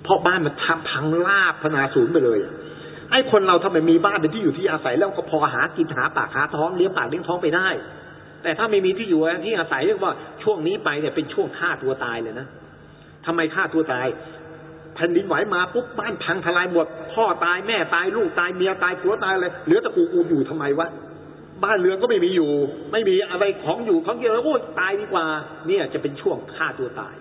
เพราะบ้านมันทำพังลาบพนาศูนย์ไปเลยไอ้คนเราทำไมมีบ้านเป็นที่อยู่ที่อาศัยแล้วก็พอหากินหาปากหาท้องเลี้ยงปากเลี้ยงท้องไปได้ แต่ถ้าไม่มีที่อยู่ที่อาศัยเรียกว่าช่วงนี้ไปเนี่ยเป็นช่วงฆ่าตัวตายเลยนะทำไมฆ่าตัวตาย ผ่นดินไหวมาปุ๊บบ้านพังทลายหมด พ่อตายแม่ตายลูกตายเมียตายผัวตายเลยเหลือแต่กูกูอยู่ทำไมวะบ้านเรือนก็ไม่มีอยู่ ไม่มีอะไรของอยู่ของเยอะโอ้ตายดีกว่า เนี่ยจะเป็นช่วงฆ่าตัวตาย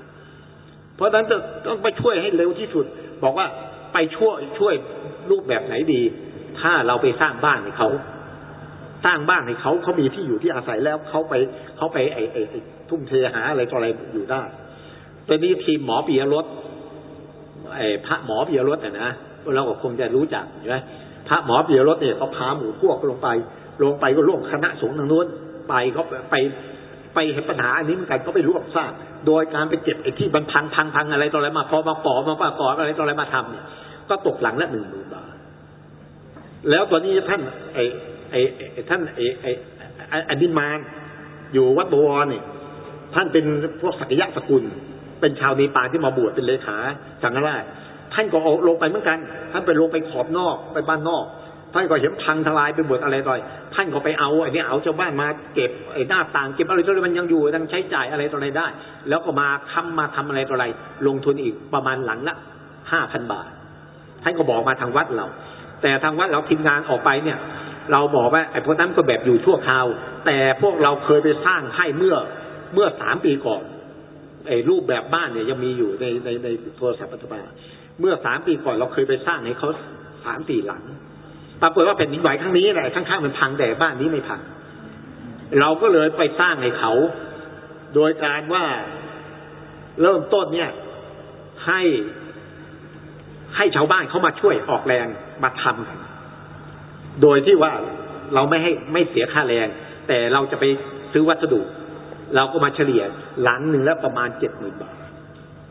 เพราะฉะนั้นจะต้องไปช่วยให้เร็วที่สุด บอกว่าไปช่วยช่วยรูปแบบไหนดี ถ้าเราไปสร้างบ้านให้เขาสร้างบ้านให้เขาเขามีที่อยู่ที่อาศัยแล้วเขาไปเขาไปไอ้ไอ้ทุ่มเทหาอะไรต่ออะไรอยู่ได้ตอนนี้ทีมหมอปียรถ ไอ้พระหมอปียรถเนี่ยนะเราก็คงจะรู้จักใช่ไหมพระหมอปียรถเนี่ยเขาพาหมู่พวกลงไป ลงไปก็ร่วมคณะสงฆ์ทางนู้นไปเขาไปไปเห็นปัญหาอันนี้เหมือนกันก็ไปร่วมสร้าง โดยการไปเก็บไอ้ที่มันพังพังพังอะไรต่ออะไรมาพอมาปอมาปะกออะไรต่ออะไรมาทำเนี่ยก็ตกหลังละหนึ่งหมื่นบาทแล้วตอนนี้ท่านไอ้ไอ้ท่านไอ้ไอ้อดิมานอยู่วัดบวรเนี่ยท่านเป็นพวกสักยะสกุล เป็นชาวเนปาลที่มาบวชเป็นเลขาสังฆราชท่านก็เอาลงไปเหมือนกัน ท่านไปลงไปขอบนอกไปบ้านนอก ท่านก็เห็นพังทลายไปบวชอะไรต่อยท่านก็ไปเอาไอ้นี่เอาชาวบ้านมาเก็บไอ้หน้าต่างเก็บอะไรต่ออะไรมันยังอยู่ยังใช้จ่ายอะไรต่ออะไรได้ แล้วก็มาทำมาทำอะไรต่ออะไร ลงทุนอีกประมาณหลังละห้าพันบาท ท่านก็บอกมาทางวัดเรา แต่ทางวัดเราทีมงานออกไปเนี่ย เราบอกว่าไอ้พวกนั้นก็แบบอยู่ชั่วคราว แต่พวกเราเคยไปสร้างให้เมื่อเมื่อสามปีก่อน รูปแบบบ้านเนี่ยยังมีอยู่ในในในโทรศัพท์ปัจจุบันเมื่อสามปีก่อนเราเคยไปสร้างให้เขาสามสี่หลังปรากฏว่าเป็นดินไหวครั้งนี้แหละข้างๆมันพังแต่บ้านนี้ไม่พังเราก็เลยไปสร้างให้เขา โดยการว่าเริ่มต้นเนี่ย ให้ให้ชาวบ้านเขามาช่วยออกแรงมาทำกันโดยที่ว่าเราไม่ให้ไม่เสียค่าแรง แต่เราจะไปซื้อวัสดุ เราก็มาเฉลี่ยหลังหนึ่งแล้วประมาณเจ็ดหมื่นบาท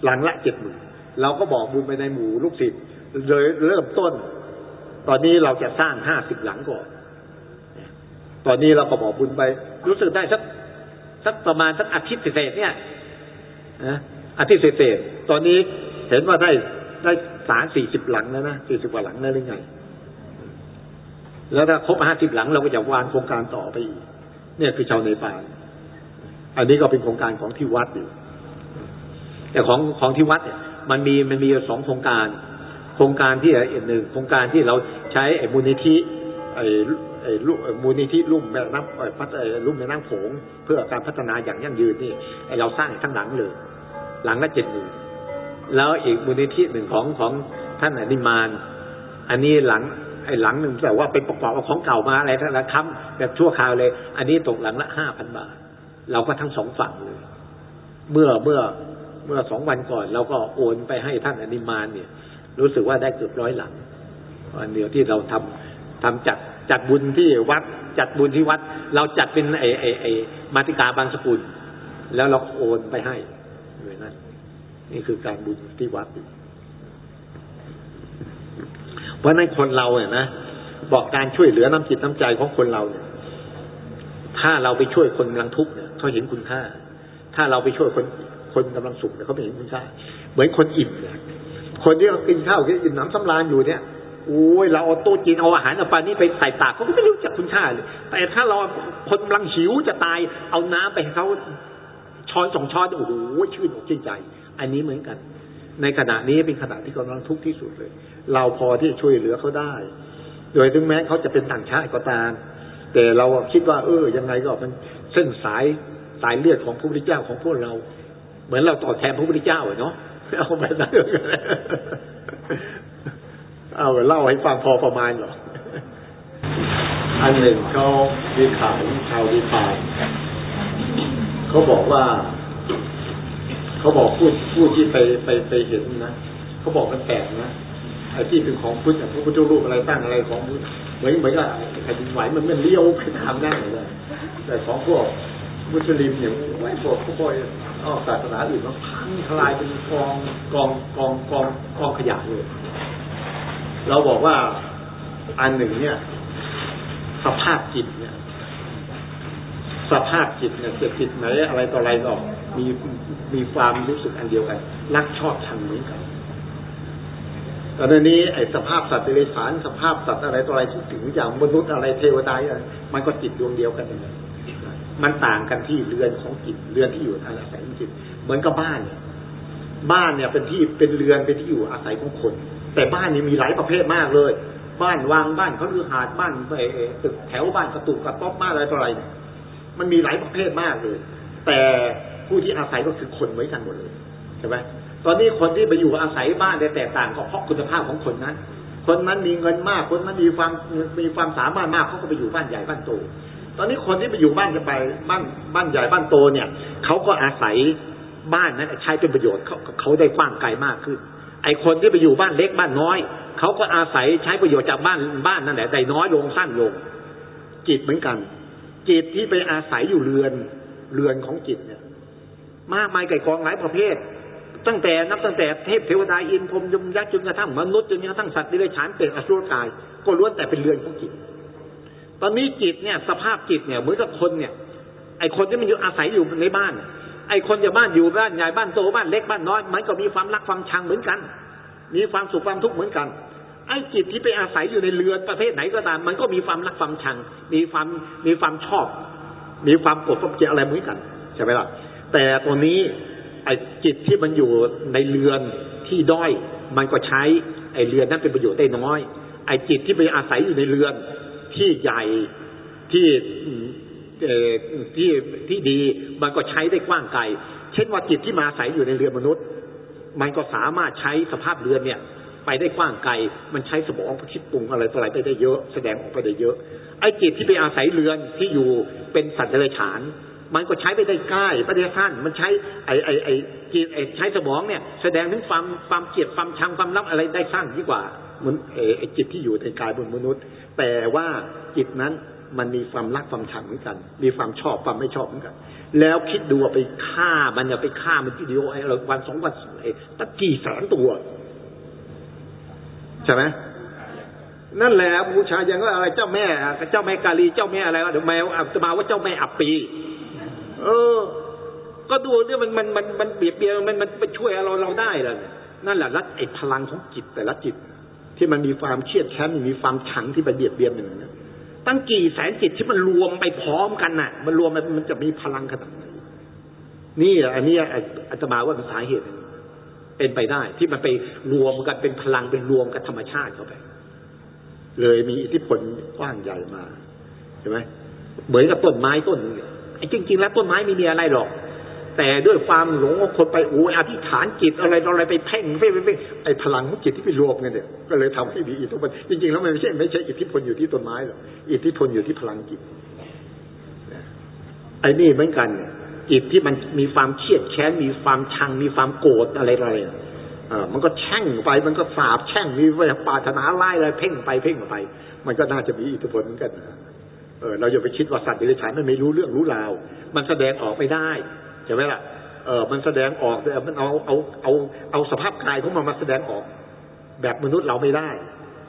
หลังละเจ็ดหมื่นเราก็บอกบุญไปในหมู่ลูกศิษย์เลยเริ่มต้น ตอนนี้เราจะสร้างห้าสิบหลังก่อน ตอนนี้เราก็บอกบุญไป รู้สึกได้สักสักประมาณสักอาทิตย์เศษเนี่ยนะอาทิตย์เศษตอนนี้เห็นว่าได้ได้สามสี่สิบหลังแล้วนะสี่สิบกว่าหลังแล้วหรือไง แล้วถ้าครบห้าสิบหลังเราก็จะวางโครงการต่อไปอีกเนี่ยคือชาวเนปาล อันนี้ก็เป็นโครงการของที่วัดอยู่ แต่ของของที่วัดเนี่ย มันมีมันมีสองโครงการ โครงการที่อีกหนึ่งโครงการที่เราใช้ไอ้มูลนิธิไอ้ไอ้ลูมูลนิธิลุ่มแม่น้ำพัฒลุ่มแม่น้ำโขงเพื่อการพัฒนาอย่างยั่งยืนนี่ไอ้เราสร้างทั้งหลังเลย หลังละเจ็ดหมื่นแล้วอีกมูลนิธิหนึ่งของของท่านอนิมาน อันนี้หลังไอ้หลังหนึ่งแต่ว่าเป็นประกอบเอาของเก่ามาอะไรทั้งละคำแบบชั่วคราวเลย อันนี้ตกหลังละห้าพันบาท เราก็ทั้งสองฝั่งเลย เมื่อเมื่อเมื่อสองวันก่อน เราก็โอนไปให้ท่านอนิมานเนี่ย รู้สึกว่าได้เกือบร้อยหลังวันเดียวที่เราทำทำจัดจัดบุญที่วัด จัดบุญที่วัด เราจัดเป็นไอไอไอมาติกาบางสกุล แล้วเราโอนไปให้เลยนั่นนี่คือการบุญที่วัดเพราะนั้นคนเราเนี่ยนะบอกการช่วยเหลือน้ำจิตน้ำใจของคนเราเนี่ย ถ้าเราไปช่วยคนกำลังทุกข์เนี่ยเขาเห็นคุณค่า ถ้าเราไปช่วยคนคนกำลังสุขเนี่ยเขาไม่เห็นคุณค่า เหมือนคนอิ่มเนี่ยคนที่เขากินข้าวกินน้ำสำราญอยู่เนี่ยโอ้ยเราเอาโต๊ะจีนเอาอาหารเอาปลานี่ไปใส่ปากเขาก็ไม่รู้จักคุณค่าเลย แต่ถ้าเราคนกำลังหิวจะตาย เอาน้ำไปให้เขาช้อนสองช้อนโอ้โหชื่นอกชื่นใจ อันนี้เหมือนกัน ในขณะนี้เป็นขณะที่กำลังทุกข์ที่สุดเลย เราพอที่จะช่วยเหลือเขาได้ โดยถึงแม้เขาจะเป็นต่างชาติก็ตาม แต่เราคิดว่า เออ ยังไงก็มันเส้นสายสายเลือดของพระพุทธเจ้าของพวกเรา เหมือนเราต่อแทนพระพุทธเจ้าเนาะเอาไปนั้นเอาเล่าให้ฟังพอประมาณหรออันหนึ่งเขาดีขายชาวดีขายเขาบอกว่า เขาบอกพูดพูดที่ไปไปไปเห็นนะเขาบอกมันแปลกนะไอ้ที่เป็นของพุทธพระพุทธรูปอะไรตั้งอะไรของพุทธ เหมือนเหมือนกับแผ่นดินไหวมันมันเลี้ยวไปทำได้เลยแต่ของพวกมุสลิมเนี่ยไม่พวกพวกออกศาสนาอื่นมันพังทลายเป็นกองกองกองกองกองขยะเลย เราบอกว่าอันหนึ่งเนี่ย สภาพจิตเนี่ย สภาพจิตเนี่ยจะจิตไหนอะไรต่ออะไรก็มีมีความรู้สึกอันเดียวกัน รักชอบชังเหมือนกัน ตอนนี้ไอ้สภาพสัตว์เดรัจฉานสภาพสัตว์อะไรต่ออะไรทุกสิ่งทุกอย่างมนุษย์อะไรเทวดาอะไรมันก็จิตดวงเดียวกันเองมันต่างกันที่เรือนของจิตเรือนที่อยู่อาศัยของจิต เหมือนกับบ้านเนี่ยบ้านเนี่ยเป็นที่เป็นเรือนเป็นที่อยู่อาศัยของคน แต่บ้านนี่มีหลายประเภทมากเลย บ้านวางบ้านเขาลือหาดบ้านตึกแถวบ้านกระตุกกระต๊อบบ้านอะไรต่ออะไรมันมีหลายประเภทมากเลย แต่ผู้ที่อาศัยก็คือคนเหมือนกันหมดเลยใช่ไหม ตอนนี้คนที่ไปอยู่อาศัยบ้านแต่แตกต่างก็เพราะคุณภาพของคนนั้น คนนั้นมีเงินมาก คนนั้นมีความมีความสามารถมากเขาก็ไปอยู่บ้านใหญ่บ้านโต ตอนนี้คนที่ไปอยู่บ้านจะไปบ้านบ้านใหญ่บ้านโตเนี่ยเขาก็อาศัยบ้านนั้นใช้เป็นประโยชน์เขาเขาได้กว้างไกลมากขึ้น ไอคนที่ไปอยู่บ้านเล็กบ้านน้อยเขาก็อาศัยใช้ประโยชน์จากบ้านบ้านนั่นแหละได้น้อยลงสั้นลง จิตเหมือนกัน จิตที่ไปอาศัยอยู่เรือนเรือนของจิตเนี่ย มากมายไก่กองหลายประเภท ตั้งแต่นับตั้งแต่เทพเทวดาอินพรมยมยักษ์จนกระทั่งมนุษย์จนกระทั่งสัตว์ดิเรกชันเป็นอสุรกาย ก็ล้วนแต่เป็นเรือนของจิต ตอนนี้จิตเนี่ยสภาพจิตเนี่ยเหมือนกับคนเนี่ย ไอคนที่มันอยู่อาศัยอยู่ในบ้าน ไอคนอยู่บ้านอยู่บ้านใหญ่บ้านโตบ้านเล็กบ้านน้อยมันก็มีความรักความชังเหมือนกัน มีความสุขความทุกข์เหมือนกัน ไอ้จิตที่ไปอาศัยอยู่ในเรือนประเภทไหนก็ตาม มันก็มีความรักความชัง มีความมีความชอบ มีความโกรธความเกลียดอะไรเหมือนกันใช่ไหมล่ะแต่ตัวนี้ จิตที่มันอยู่ในเรือนที่ด้อย มันก็ใช้ไอ้เรือนนั้นเป็นประโยชน์ได้น้อย ไอ้จิตที่ไปอาศัยอยู่ในเรือนที่ใหญ่ที่ที่ที่ดีมันก็ใช้ได้กว้างไกล เช่นว่าจิตที่มาอาศัยอยู่ในเรือนมนุษย์ มันก็สามารถใช้สภาพเรือนเนี่ย ไปได้กว้างไกล มันใช้สมองคิดปรุงอะไรต่ออะไรไปได้เยอะ แสดงออกไปได้เยอะ ไอ้จิตที่ไปอาศัยเรือนที่อยู่เป็นสัตว์เดรัจฉาน มันก็ใช้ไปได้ใกล้ไปได้สั้นมันใช้ไอ้ไอ้ไอ้จิตไอ้ใช้สมองเนี่ย แสดงถึงความความเกลียดความชังความรับอะไรได้สั้นดีกว่าเหมือนไอ้จิตที่อยู่ในกายบนมนุษย์ แต่ว่าจิตนั้นมันมีความรักความชังเหมือนกัน มีความชอบความไม่ชอบเหมือนกัน แล้วคิดดูว่าไปฆ่ามันอย่าไปฆ่ามันทีเดียวไอ้เราวันสองวันตั้งกี่แสนตัวใช่ไหมนั่นแหละบูชาอย่างว่าอะไรเจ้าแม่เจ้าแม่กาลีเจ้าแม่อะไรวะเดี๋ยวแมวจะมาว่าเจ้าแม่อับปี เออ ก็ดูเนี่ยมันมันมันมันเบียดเบียนมันมันไปช่วยเราเราได้เลยนั่นแหละแล้วไอ้พลังของจิตแต่ละจิต ที่มันมีความเครียดแค้นมีความชังที่ไปเบียดเบียนอย่างนั้นตั้งกี่แสนจิตที่มันรวมไปพร้อมกันน่ะ มันรวมมันมันจะมีพลังขนาดไหนนี่อันนี้อาตมาว่าเป็นสาเหตุเป็นไปได้ ที่มันไปรวมกันเป็นพลังเป็นรวมกับธรรมชาติเข้าไป เลยมีอิทธิพลกว้างใหญ่มาใช่ไหมเหมือนกับต้นไม้ต้นนึงไอ้ จริงๆแล้วต้นไม้ไม่มีอะไรหรอก แต่ด้วยความหลงคนไปโอ้ยอธิษฐานจิตอะไรอะไรไปเพ่งไปไปไอ้พลังของจิตที่ไปรวมกันเนี่ยก็เลยทำให้มีอิทธิพลจริงๆแล้วมันไม่ใช่ไม่ใช่อิทธิพลอยู่ที่ต้นไม้หรอกอิทธิพลอยู่ที่พลังจิตไอ้นี่เหมือนกันจิตที่มันมีความเครียดแค้นมีความชัง มีความโกรธอะไรอะไรมันก็แช่งไป มันก็สาบแช่งมีวิปาถนาไล่อะไรเพ่งไปเพ่งไป มันก็น่าจะมีอิทธิพลเหมือนกัน เออเราอย่าไปคิดว่าสัตว์เดรัจฉานมันไม่รู้เรื่องรู้ราว มันแสดงออกไม่ได้ใช่ไหมล่ะเออมันแสดงออกแต่มันเอาเอาเอาเอาสภาพกายของมันมาแสดงออก แบบมนุษย์เราไม่ได้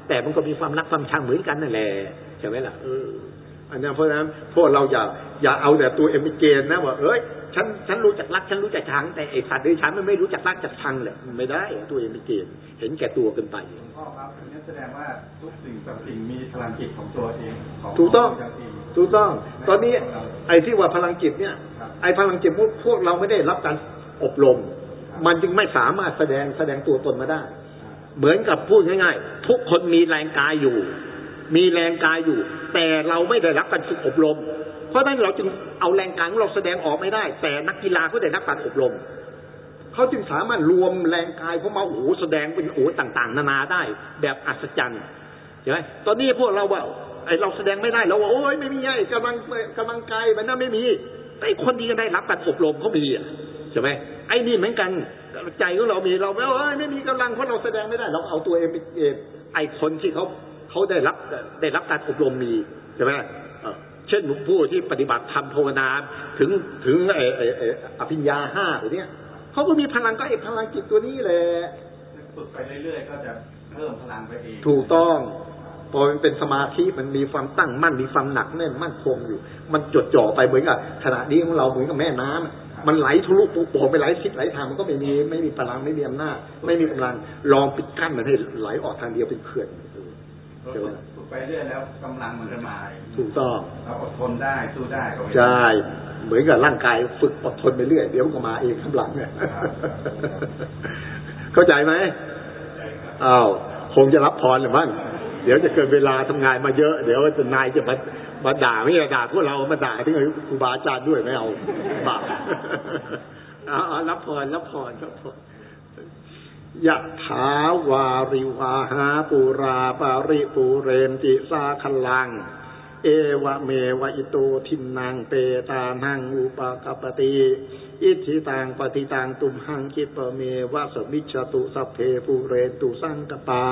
แต่มันก็มีความรักความชังเหมือนกันนั่นแหละใช่ไหมล่ะเอออันนี้เพราะฉะนั้นพวกเราอย่าอย่าเอาแต่ตัวเอ็มเกนนะว่าเอ้ย ฉันฉันรู้จักรัก ฉันรู้จักชัง แต่ไอสัตว์ในฉันมันไม่รู้จักรักจักชังแหละไม่ได้ตัวเอ็มเกนเห็นแก่ตัวเกินไปพ่อครับอันนี้แสดงว่าทุกสิ่งทุกสิ่งมีพลังจิตของตัวเองถูกต้องถูกต้อง ตอนนี้ไอ้ที่ว่าพลังจิตเนี่ย ไอ้พลังจิตพวกเราไม่ได้รับการอบรม มันจึงไม่สามารถแสดงแสดงตัวตนมาได้ เหมือนกับพูดง่าย ๆ ทุกคนมีแรงกายอยู่ มีแรงกายอยู่ แต่เราไม่ได้รับการฝึกอบรม เพราะนั้นเราจึงเอาแรงกายของเราแสดงออกไม่ได้ แต่นักกีฬาเขาได้รับการอบรมเขาจึงสามารถรวมแรงกายเขามาโอ้โหแสดงเป็นโอ้ต่างๆ นานาได้ แบบอัศจรรย์ใช่ไหมตอนนี้พวกเราว่าไอเราแสดงไม่ได้เราว่าโอ้ยไม่มีไงกำลังกำลังกายมันน่าไม่มีไอ้คนที่ได้รับการอบรมเขามีอะใช่ไหมไอ้นี่เหมือนกันใจของเรามีเราไม่ว่าไม่มีกำลังเพราะเราแสดงไม่ได้ เราเอาตัวเองไปไอ้คนที่เขาเขาได้รับได้รับการอบรมมีใช่ไหม เช่นผู้ที่ปฏิบัติธรรมภาวนาถึงถึงไอ้ไอ้ไอ้อภิญญาห้าตัวเนี้ยเขาก็มีพลังก็ไอ้พลังจิตตัวนี้แหละฝึกไปเรื่อยๆก็จะเพิ่มพลังไปเองถูกต้องพอมันเป็นสมาธิมันมีความตั้งมั่นมีความหนักแน่นมั่นคงอยู่ มันจดจ่อไปเหมือนกับขณะนี้ของเราเหมือนกับแม่น้ำมันไหลทะลุปุโป่งไปไหลทิศไหลทางมันก็ไม่มีไม่มีพลังไม่มีอำนาจไม่มีกำลังลองปิดกั้นมันให้ไหลออกทางเดียวเป็นเขื่อน ไปเรื่อยแล้วกำลังมันจะมาถูกต้องเราอดทนได้สู้ได้ใช่เหมือนกับร่างกายฝึกอดทนไปเรื่อยเดี๋ยวก็มาเองข้างหลังเนี่ยเข้าใจไหมอ้าวคงจะรับพรหรือมั้งเดี๋ยวจะเกินเวลาทำงานมาเยอะ เดี๋ยวจะนายจะมามาด่าไม่ใช่ด่าพวกเรามาด่าที่ครูบาอาจารย์ด้วยไม่เอาบาปเอารับพรรับพรรับพร ยะถาวาริวาหาปูราปาริปูเรนติสาคลัง เอวะเมวะอิโตทินังเปตานังอุปกปติ อิทิตังปฏิตังตุมหังคิปเมวะ สะมิชฌะตุสัพเพปูเรนตุสังกัปปา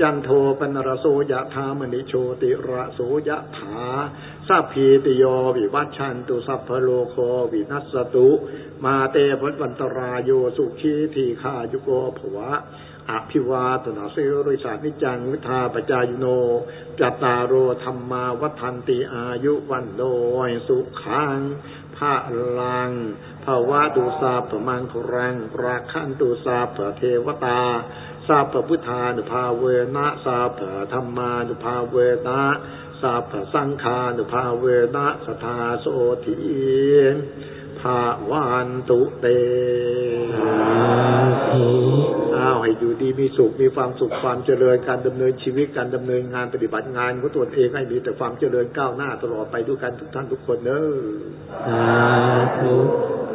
จันโทปัณณะระโสยะถา มะณิโชติระโสยะถาสัพพีติโยวิวัชชันตุสัพพะโรโควินัสสะตุ มาเต ภะวัตวันตะราโยสุขีทีฆายุโก ภะวะ อะภิวาทะนะสีลิสสะ นิจจังวุฑฒาปะจายิโนจัตตาโร ธัมมาวัฑฒันติอายุวัณโณ สุขัง พาลังภาวะตุสาปมังครังราคันตุสาปเทวตาสาปพุทธานุภาเวนะสาปธรรมานุภาเวนะสาปสังฆานุภาเวนะสทาโสที วันตุเตอ้าวให้อยู่ดีมีสุขมีความสุขความเจริญการดำเนินชีวิตการดำเนินงานปฏิบัติงานของตัวเองให้มีแต่ความเจริญก้าวหน้าตลอดไปด้วยกันทุกท่านทุกคนเนอะสาธุ